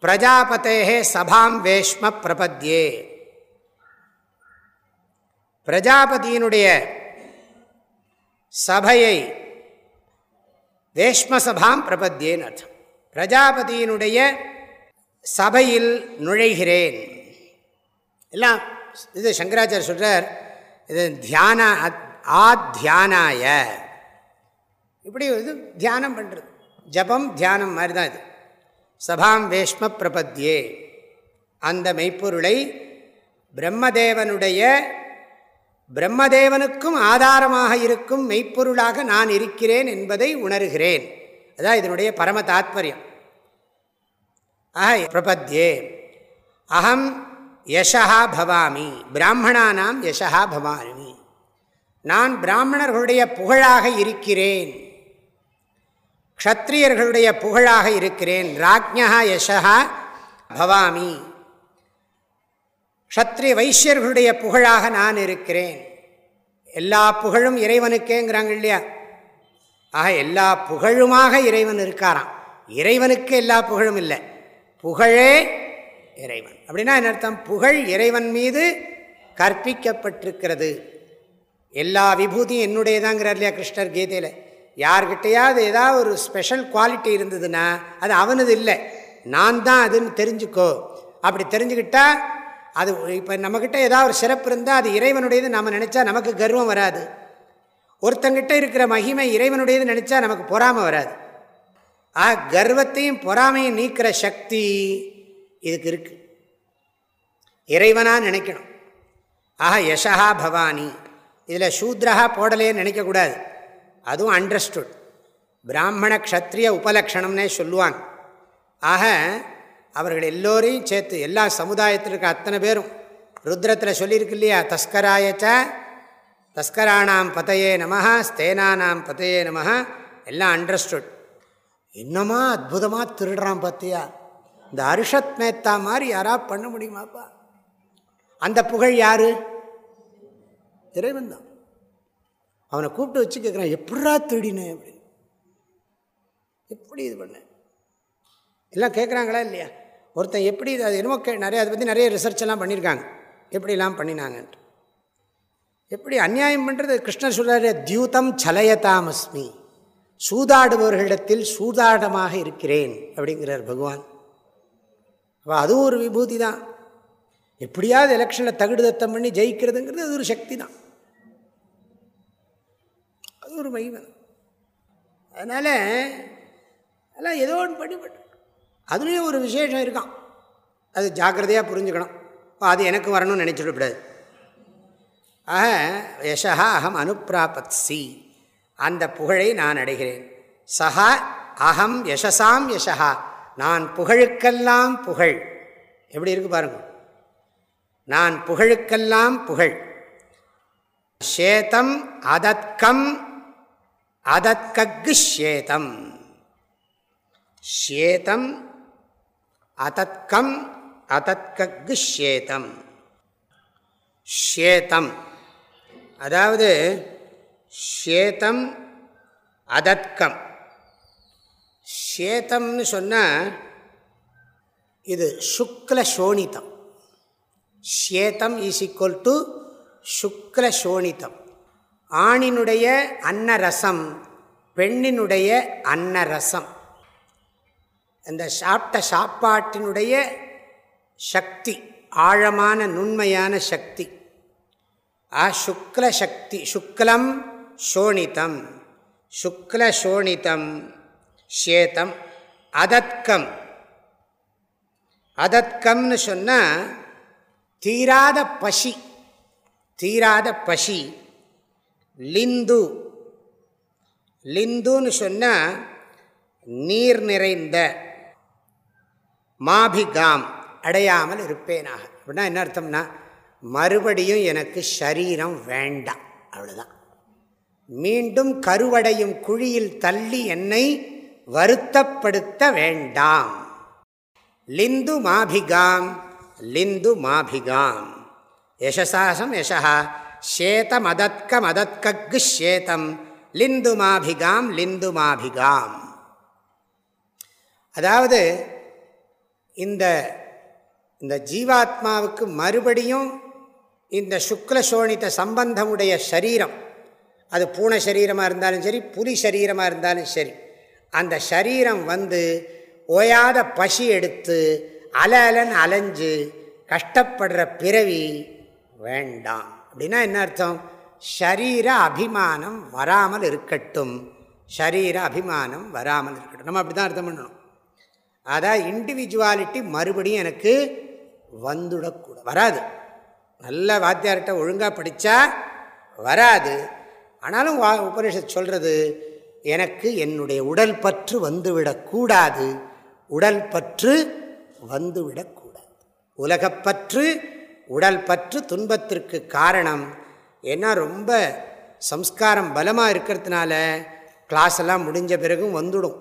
பிரஜாபதேகே சபாம் வேஷ்ம பிரபத்யே. பிரஜாபதியினுடைய சபையை வேஷ்மசபாம் பிரபத்தியேன்னு அர்த்தம். பிரஜாபதியினுடைய சபையில் நுழைகிறேன். எல்லாம் இது சங்கராச்சாரிய சொல்கிறார் இது தியான ஆத்தியானாய இப்படி இது தியானம் பண்ணுறது ஜபம் தியானம் மாதிரி தான் இது. சபாம் வேஷ்ம பிரபத்தியே. அந்த மெய்ப்பொருளை பிரம்மதேவனுடைய பிரம்மதேவனுக்கும் ஆதாரமாக இருக்கும் மெய்ப்பொருளாக நான் இருக்கிறேன் என்பதை உணர்கிறேன். அதான் இதனுடைய பரம தாத்பரியம். ஆஹ பிரபத்யே அகம் யசா பவாமி பிராமணானாம் யசா பவாமி. நான் பிராமணர்களுடைய புகழாக இருக்கிறேன். க்ஷத்ரியர்களுடைய புகழாக இருக்கிறேன். ராஜ்யா யஷா பவாமி. க்ஷத்ரிய வைஷ்யர்களுடைய புகழாக நான் இருக்கிறேன். எல்லா புகழும் இறைவனுக்கேங்கிறாங்க இல்லையா? ஆக எல்லா புகழுமாக இறைவன் இருக்காராம். இறைவனுக்கு எல்லா புகழும் இல்லை. புகழே இறைவன். அப்படின்னா என்ன அர்த்தம்? புகழ் இறைவன் மீது கற்பிக்கப்பட்டிருக்கிறது. எல்லா விபூதியும் என்னுடையதாங்கிறார் இல்லையா கிருஷ்ணர் கீதையில்? யார்கிட்டையாவது ஏதாவது ஒரு ஸ்பெஷல் குவாலிட்டி இருந்ததுன்னா அது அவனது இல்லை. நான் தான் அதுன்னு தெரிஞ்சுக்கோ. அப்படி தெரிஞ்சுக்கிட்டா அது இப்போ நம்மக்கிட்ட ஏதாவது ஒரு சிறப்பு இருந்தால் அது இறைவனுடையது நம்ம நினச்சா நமக்கு கர்வம் வராது. ஒருத்தங்கிட்ட இருக்கிற மகிமை இறைவனுடையது நினச்சா நமக்கு பொறாமல் வராது. ஆ கர்வத்தையும் பொறாமையும் நீக்கிற சக்தி இதுக்கு இருக்கு. இறைவனாக நினைக்கணும். ஆஹா யசா பவானி. இதில் சூத்ரஹா போடலேன்னு நினைக்கக்கூடாது அதுவும் அண்டர்ஸ்டுட் பிராமண க்ஷத்ரிய உபலக்ஷணம்னே சொல்லுவாங்க. ஆக அவர்கள் எல்லோரையும் சேர்த்து எல்லா சமுதாயத்தில் இருக்க அத்தனை பேரும் ருத்ரத்தில் சொல்லியிருக்கு இல்லையா தஸ்கராயச்ச தஸ்கராணாம் பதையே நமஹா ஸ்தேனானாம் பதையே நமஹா எல்லாம் அண்டர்ஸ்டுட் இன்னமா அற்புதமாக திருடுறான் பார்த்தியா இந்த அரிஷத் மேத்தா மாதிரி யாரா பண்ண முடியுமாப்பா? அந்த புகழ் யாரு? இறைவன் தான் அவனை கூப்பிட்டு வச்சு கேட்குறான் எப்படா திருடினேன் அப்படின்னு. எப்படி இது பண்ண? எல்லாம் கேட்குறாங்களா இல்லையா? ஒருத்தன் எப்படி அது என்னமோ கே நிறைய அதை பற்றி நிறைய ரிசர்ச் எல்லாம் பண்ணியிருக்காங்க. எப்படிலாம் பண்ணினாங்கன்ட்டு. எப்படி அந்நியாயம் பண்ணுறது கிருஷ்ணர் சொல்கிறாரு தியூதம் சலயதாமஸ்மி. சூதாடுபவர்களிடத்தில் சூதாடமாக இருக்கிறேன் அப்படிங்கிறார் பகவான். அப்போ அதுவும் ஒரு விபூதி தான். எப்படியாவது எலெக்ஷனில் தகுடுதத்தம் பண்ணி ஜெயிக்கிறதுங்கிறது அது ஒரு சக்தி தான். அது ஒரு மகிமை அதனால் அதெல்லாம் ஏதோ ஒன்று படிப்பட்டு அதுலேயும் ஒரு விசேஷம் இருக்கான் அது ஜாக்கிரதையாக புரிஞ்சுக்கணும். அது எனக்கு வரணும்னு நினச்சிடக்கூடாது ஆக யஷா அகம் அனுப்பிராபத் சி அந்த புகழை நான் அடைகிறேன். சஹா அகம் யசசாம் யசா நான் புகழுக்கெல்லாம் புகழ். எப்படி இருக்கு பாருங்க. நான் புகழுக்கெல்லாம் புகழ். ஷேதம் அதத்கம் அதத்கக்கு ஷேதம் ஷேதம் அதத்கம் அதத்கக்கு ஷேதம் ஷேதம் அதாவது ஷேதம் அதத்கம் ஷேதம்னு சொன்னால் இது சுக்ல சோனிதம். ஷேதம் இஸ் ஈக்குவல் டு சுக்ல சோனிதம். ஆணினுடைய அன்னரசம் பெண்ணினுடைய அன்னரசம். அந்த சாப்பிட்ட சாப்பாட்டினுடைய சக்தி ஆழமான நுண்மையான சக்தி. ஆ சுக்ல சக்தி சுக்லம் சோணிதம். சுக்ல சோணிதம் சேதம் அதத்கம். அதத்கம்னு சொன்னால் தீராத பசி தீராத பசி லிந்து. லிந்துன்னு சொன்னால் நீர் நிறைந்த மாபிகாம் அடையாமல் இருப்பேனாக. அப்படின்னா என்ன அர்த்தம்னா மறுபடியும் எனக்கு சரீரம் வேண்டாம். அவ்வளோதான் மீண்டும் கருவடையும் குழியில் தள்ளி என்னை வருத்தப்படுத்த வேண்டாம். லிந்து மாபிகாம் லிந்து மாபிகாம். யசசாசம் யசா ஷேதமதத்க மதத்கக்கு ஷேதம் லிந்து மாபிகாம் லிந்து மாபிகாம். அதாவது இந்த இந்த ஜீவாத்மாவுக்கு மறுபடியும் இந்த சுக்ல சோனித்த சம்பந்தமுடைய சரீரம் அது பூனை சரீரமாக இருந்தாலும் சரி புலி சரீரமாக இருந்தாலும் சரி அந்த சரீரம் வந்து ஓயாத பசி எடுத்து அல அலன் அலைஞ்சு கஷ்டப்படுற பிறவி வேண்டாம். அப்படின்னா என்ன அர்த்தம்? ஷரீர அபிமானம் வராமல் இருக்கட்டும். ஷரீர அபிமானம் வராமல் இருக்கட்டும். நம்ம அப்படி தான் அர்த்தம் பண்ணணும். அதான் இண்டிவிஜுவாலிட்டி மறுபடியும் எனக்கு வந்துடக்கூட வராது. நல்ல வாத்தியார்கிட்ட ஒழுங்காக படித்தா வராது. ஆனாலும் வா உபனிஷத் சொல்கிறது எனக்கு என்னுடைய உடல் பற்று வந்துவிடக்கூடாது உடல் பற்று வந்துவிடக்கூடாது உலகப்பற்று உடல் பற்று துன்பத்திற்கு காரணம். ஏன்னா ரொம்ப சம்ஸ்காரம் பலமாக இருக்கிறதுனால கிளாஸ் எல்லாம் முடிஞ்ச பிறகும் வந்துடும்.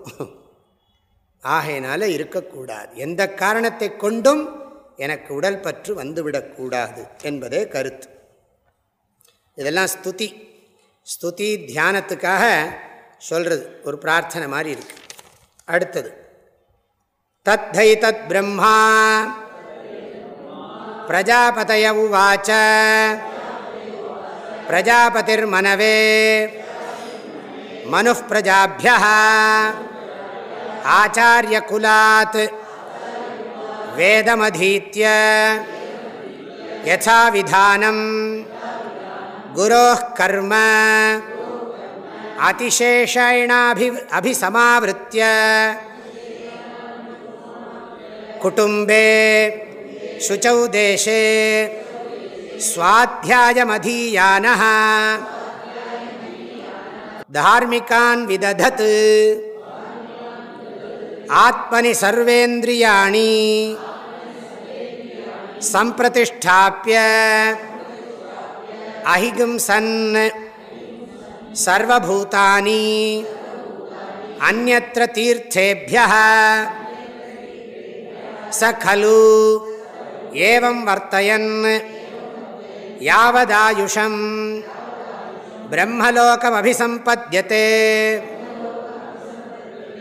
ஆகையினால இருக்கக்கூடாது. எந்த காரணத்தை கொண்டும் எனக்கு உடல் பற்று வந்துவிடக்கூடாது என்பதே கருத்து. இதெல்லாம் ஸ்துதி. ஸ்துதி தியானத்துக்காக சொல்கிறது ஒரு பிரார்த்தனை மாதிரி இருக்கு. அடுத்தது. தத்தை தத் பிரம்மா. பிரஜாபதய உவாச்ச. பிரஜாபதிர்மனவே மனு பிரஜாபிய आचार्यकुलात् वेदमधीत्य यथाविधानं गुरोः कर्म अतिशेषेणाभि कुटुंबे कुटुम्बे शुचौ देशे स्वाध्यायमधीयानः। धार्मिकान् ஆத்மனி சர்வேந்திரியாணி. சம்பிரதிஷ்டாப்பிய அஹிகிம்சன் சர்வபூதானி. அந்நத்திர தீர்த்தேபிய. ச கலு. ஏவம் வர்த்தயன். யாவதாயுஷம். பிரம்மலோகமபிசம்பத்தியதே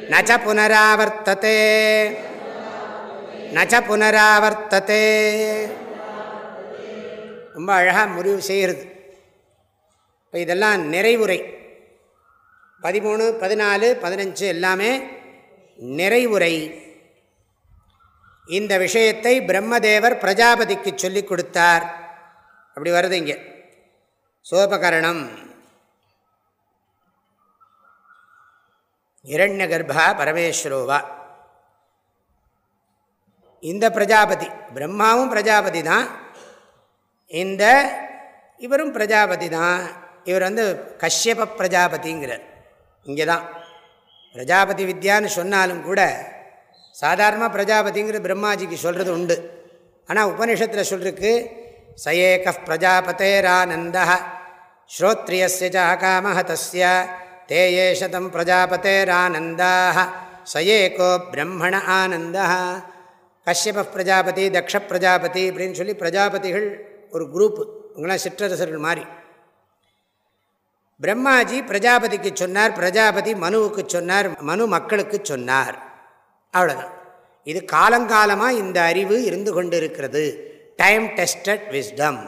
நச்ச புனராவர்த்ததே நச்ச புனராவர்த்ததே ரொம்ப அழகாக முடிவு செய்கிறது. இப்போ இதெல்லாம் நிறைவுரை. பதிமூணு பதினாலு பதினஞ்சு எல்லாமே நிறைவுரை. இந்த விஷயத்தை பிரம்மதேவர் பிரஜாபதிக்கு சொல்லிக் கொடுத்தார். அப்படி வருது இங்கே. சோபகரணம். இரண்ய கர்ப்பா பரமேஸ்வரோவா இந்த பிரஜாபதி பிரம்மாவும் பிரஜாபதி தான். இந்த இவரும் பிரஜாபதி தான். இவர் வந்து கஷ்யப பிரஜாபதிங்கிறார். இங்கே தான். பிரஜாபதி வித்யான்னு சொன்னாலும் கூட சாதாரணமாக பிரஜாபதிங்கிற பிரம்மாஜிக்கு சொல்கிறது உண்டு. ஆனால் உபனிஷத்தில் சொல்லிருக்கு சயேக பிரஜாபதேரானந்த ஸ்ரோத்ரியஸ்ய சாகாமஹ தஸ்ய தேயேஷதம் பிரஜாபதேரானந்தாக ஏகோ பிரம்மண ஆனந்த கஷ்யப பிரஜாபதி தக்ஷ பிரஜாபதி அப்படின்னு சொல்லி பிரஜாபதிகள் ஒரு குரூப்பு இவங்களாம் சிற்றரசர்கள் மாதிரி பிரம்மாஜி பிரஜாபதிக்கு சொன்னார் பிரஜாபதி மனுவுக்கு சொன்னார் மனு மக்களுக்கு சொன்னார். அவ்வளோதான் இது காலங்காலமாக இந்த அறிவு இருந்து கொண்டு இருக்கிறது டைம் டெஸ்டட் விஸ்டம்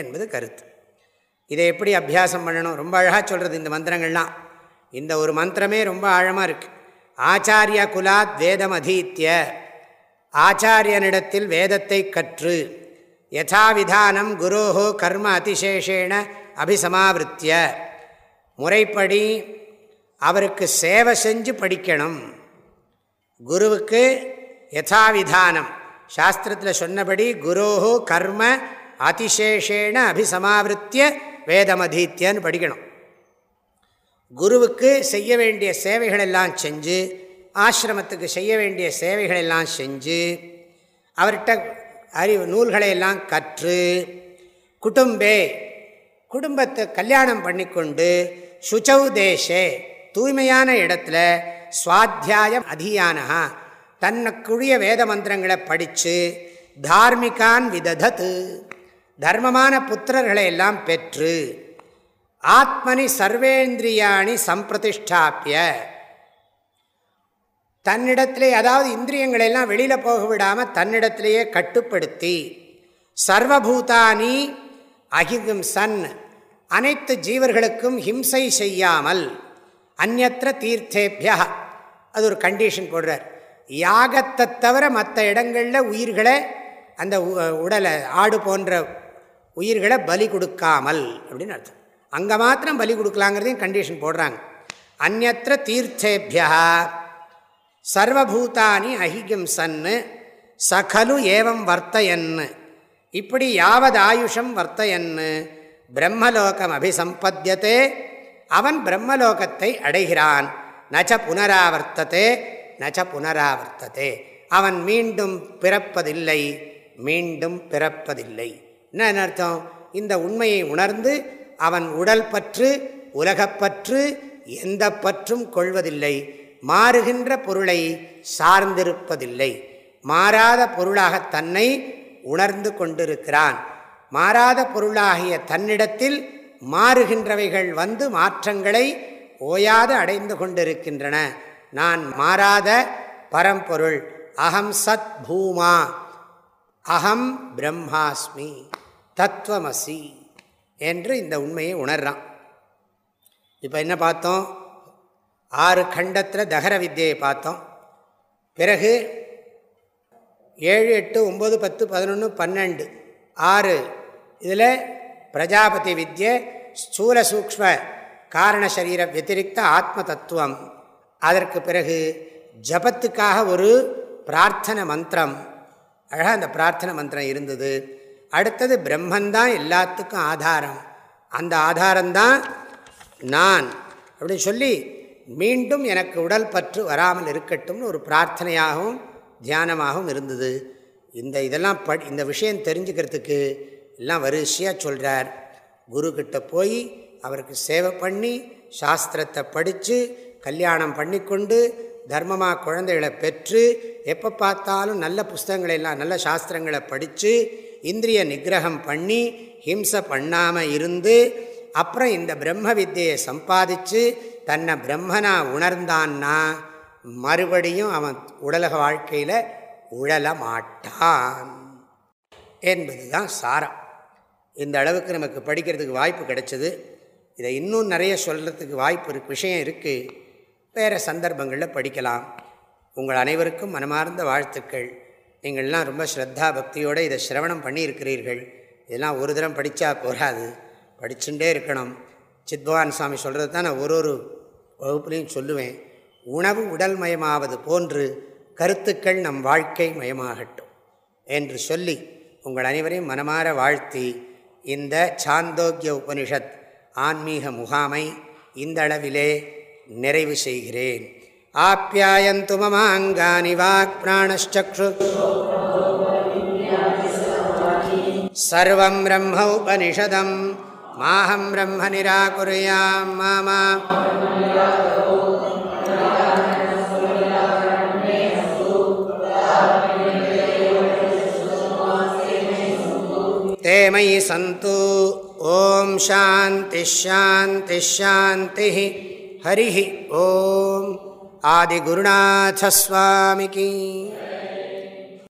என்பது கருத்து. இதை எப்படி அபியாசம் பண்ணணும்? ரொம்ப அழகாக சொல்கிறது இந்த மந்திரங்கள்லாம். இந்த ஒரு மந்திரமே ரொம்ப ஆழமாக இருக்குது ஆச்சாரிய குலாத் வேதம் அதீத்திய ஆச்சாரியனிடத்தில் வேதத்தை கற்று யதாவிதானம் குரோஹோ கர்ம அதிசேஷேன அபிசமாவிருத்திய. முறைப்படி அவருக்கு சேவை செஞ்சு படிக்கணும். குருவுக்கு யதாவிதானம். சாஸ்திரத்தில் சொன்னபடி குரோஹோ கர்ம அதிசேஷேன அபிசமாவிருத்திய வேதமதீத்தியன்னு படிக்கணும். குருவுக்கு செய்ய வேண்டிய சேவைகளெல்லாம் செஞ்சு ஆசிரமத்துக்கு செய்ய வேண்டிய சேவைகளெல்லாம் செஞ்சு அவர்கிட்ட அறிவு நூல்களை எல்லாம் கற்று குடும்பே குடும்பத்தை கல்யாணம் பண்ணிக்கொண்டு சுச்சௌ தேசே தூய்மையான இடத்துல சுவாத்தியாயம் அதியானஹா தன்னுக்குரிய வேத மந்திரங்களை படித்து தார்மிகான் விததத்து தர்மமான புத்திரர்களை எல்லாம் பெற்று ஆத்மனி சர்வேந்திரியாணி சம்பிரதிஷ்டாப்பிய தன்னிடத்திலே அதாவது இந்திரியங்களெல்லாம் வெளியில் போக விடாமல் தன்னிடத்திலேயே கட்டுப்படுத்தி சர்வபூதானி அகிகும் சன் அனைத்து ஜீவர்களுக்கும் ஹிம்சை செய்யாமல் அந்நத்திர தீர்த்தேபியா. அது ஒரு கண்டிஷன் போடுறார். யாகத்தை தவிர மற்ற இடங்களில் உயிர்களை அந்த உடலை ஆடு போன்ற உயிர்களை பலி கொடுக்காமல் அப்படின்னு அர்த்தம். அங்கே மாத்திரம் பலி கொடுக்கலாங்கிறதையும் கண்டிஷன் போடுறாங்க. அந்நத்திர தீர்த்தேபியா சர்வபூதானி அஹிகம் சன்னு சகலு ஏவம் வர்த்தயன்னு. இப்படி யாவது ஆயுஷம் வர்த்தயன்னு பிரம்மலோகம் அபிசம்பத்தியதே அவன் பிரம்மலோகத்தை அடைகிறான். நச்ச புனராவர்த்ததே நச்ச புனராவர்த்ததே. அவன் மீண்டும் பிறப்பதில்லை மீண்டும் பிறப்பதில்லை. என்ன அர்த்தம்? இந்த உண்மையை உணர்ந்து அவன் உடல் பற்று உலகப்பற்று எந்த பற்றும் கொள்வதில்லை. மாறுகின்ற பொருளை சார்ந்திருப்பதில்லை. மாறாத பொருளாக தன்னை உணர்ந்து கொண்டிருக்கிறான். மாறாத பொருளாகிய தன்னிடத்தில் மாறுகின்றவைகள் வந்து மாற்றங்களை ஓயாது அடைந்து கொண்டிருக்கின்றன. நான் மாறாத பரம்பொருள் அகம் சத் பூமா அகம் பிரம்மாஸ்மி தத்துவமசி. என்று இந்த உண்மையை உணர்றான். இப்போ என்ன பார்த்தோம்? ஆறு கண்டத்தில் தகர வித்தியை பார்த்தோம். பிறகு ஏழு எட்டு ஒம்பது பத்து பதினொன்று பன்னெண்டு ஆறு இதில் பிரஜாபதி வித்யை ஸ்தூல சூக்ம காரண சரீர வத்திரிக்த ஆத்ம தத்துவம். அதற்கு பிறகு ஜபத்துக்காக ஒரு பிரார்த்தனை மந்திரம். அழகாக அந்த பிரார்த்தனை மந்திரம் இருந்தது. அடுத்தது பிரம்மந்தான் எல்லாத்துக்கும் ஆதாரம். அந்த ஆதாரம்தான் நான். அப்படின்னு சொல்லி மீண்டும் எனக்கு உடல் பற்று வராமல் இருக்கட்டும்னு ஒரு பிரார்த்தனையாகவும் தியானமாகவும் இருந்தது. இந்த இதெல்லாம் படி இந்த விஷயம் தெரிஞ்சுக்கிறதுக்கு எல்லாம் வரிசையாக சொல்கிறார் குருக்கிட்ட போய் அவருக்கு சேவை பண்ணி சாஸ்திரத்தை படித்து கல்யாணம் பண்ணிக்கொண்டு தர்மமாக குழந்தைகளை பெற்று எப்போ பார்த்தாலும் நல்ல புஸ்தகங்களை எல்லாம் நல்ல சாஸ்திரங்களை படித்து இந்திரிய நிகிரகம் பண்ணி ஹிம்சை பண்ணாமல் இருந்து அப்புறம் இந்த பிரம்ம வித்தியை சம்பாதிச்சு தன்னை பிரம்மனா உணர்ந்தான்னா மறுபடியும் அவன் உடலக வாழ்க்கையில் உழல மாட்டான் என்பது தான் சாரம். இந்த அளவுக்கு நமக்கு படிக்கிறதுக்கு வாய்ப்பு கிடைச்சது. இதை இன்னும் நிறைய சொல்கிறதுக்கு வாய்ப்பு இருக்கு விஷயம் இருக்குது வேறு சந்தர்ப்பங்களில் படிக்கலாம். உங்கள் அனைவருக்கும் மனமார்ந்த வாழ்த்துக்கள். நீங்கள்லாம் ரொம்ப ஸ்ரத்தா பக்தியோடு இதை சிரவணம் பண்ணியிருக்கிறீர்கள். இதெல்லாம் ஒரு தரம் படித்தா போகாது. படிச்சுட்டே இருக்கணும். சித்பவான் சுவாமி சொல்கிறது தான் நான் ஒரு ஒரு வகுப்புலையும் சொல்லுவேன். உணவு உடல் மயமாவது போன்று கருத்துக்கள் நம் வாழ்க்கை மயமாகட்டும் என்று சொல்லி உங்கள் அனைவரையும் மனமாற வாழ்த்தி இந்த சாந்தோக்கிய உபனிஷத் ஆன்மீக முகாமை இந்த அளவிலே நிறைவு செய்கிறேன். आप्यायन्तु ममाङ्गानि वाक्प्राणश्चक्षु सर्वं ब्रह्म उपनिषदं माहं ब्रह्म निराकुर्यां मा ते मयि सन्तु ॐ शान्तिः शान्तिः शान्तिः हरिः ओम् आदिगुरुनाथस्वामिकी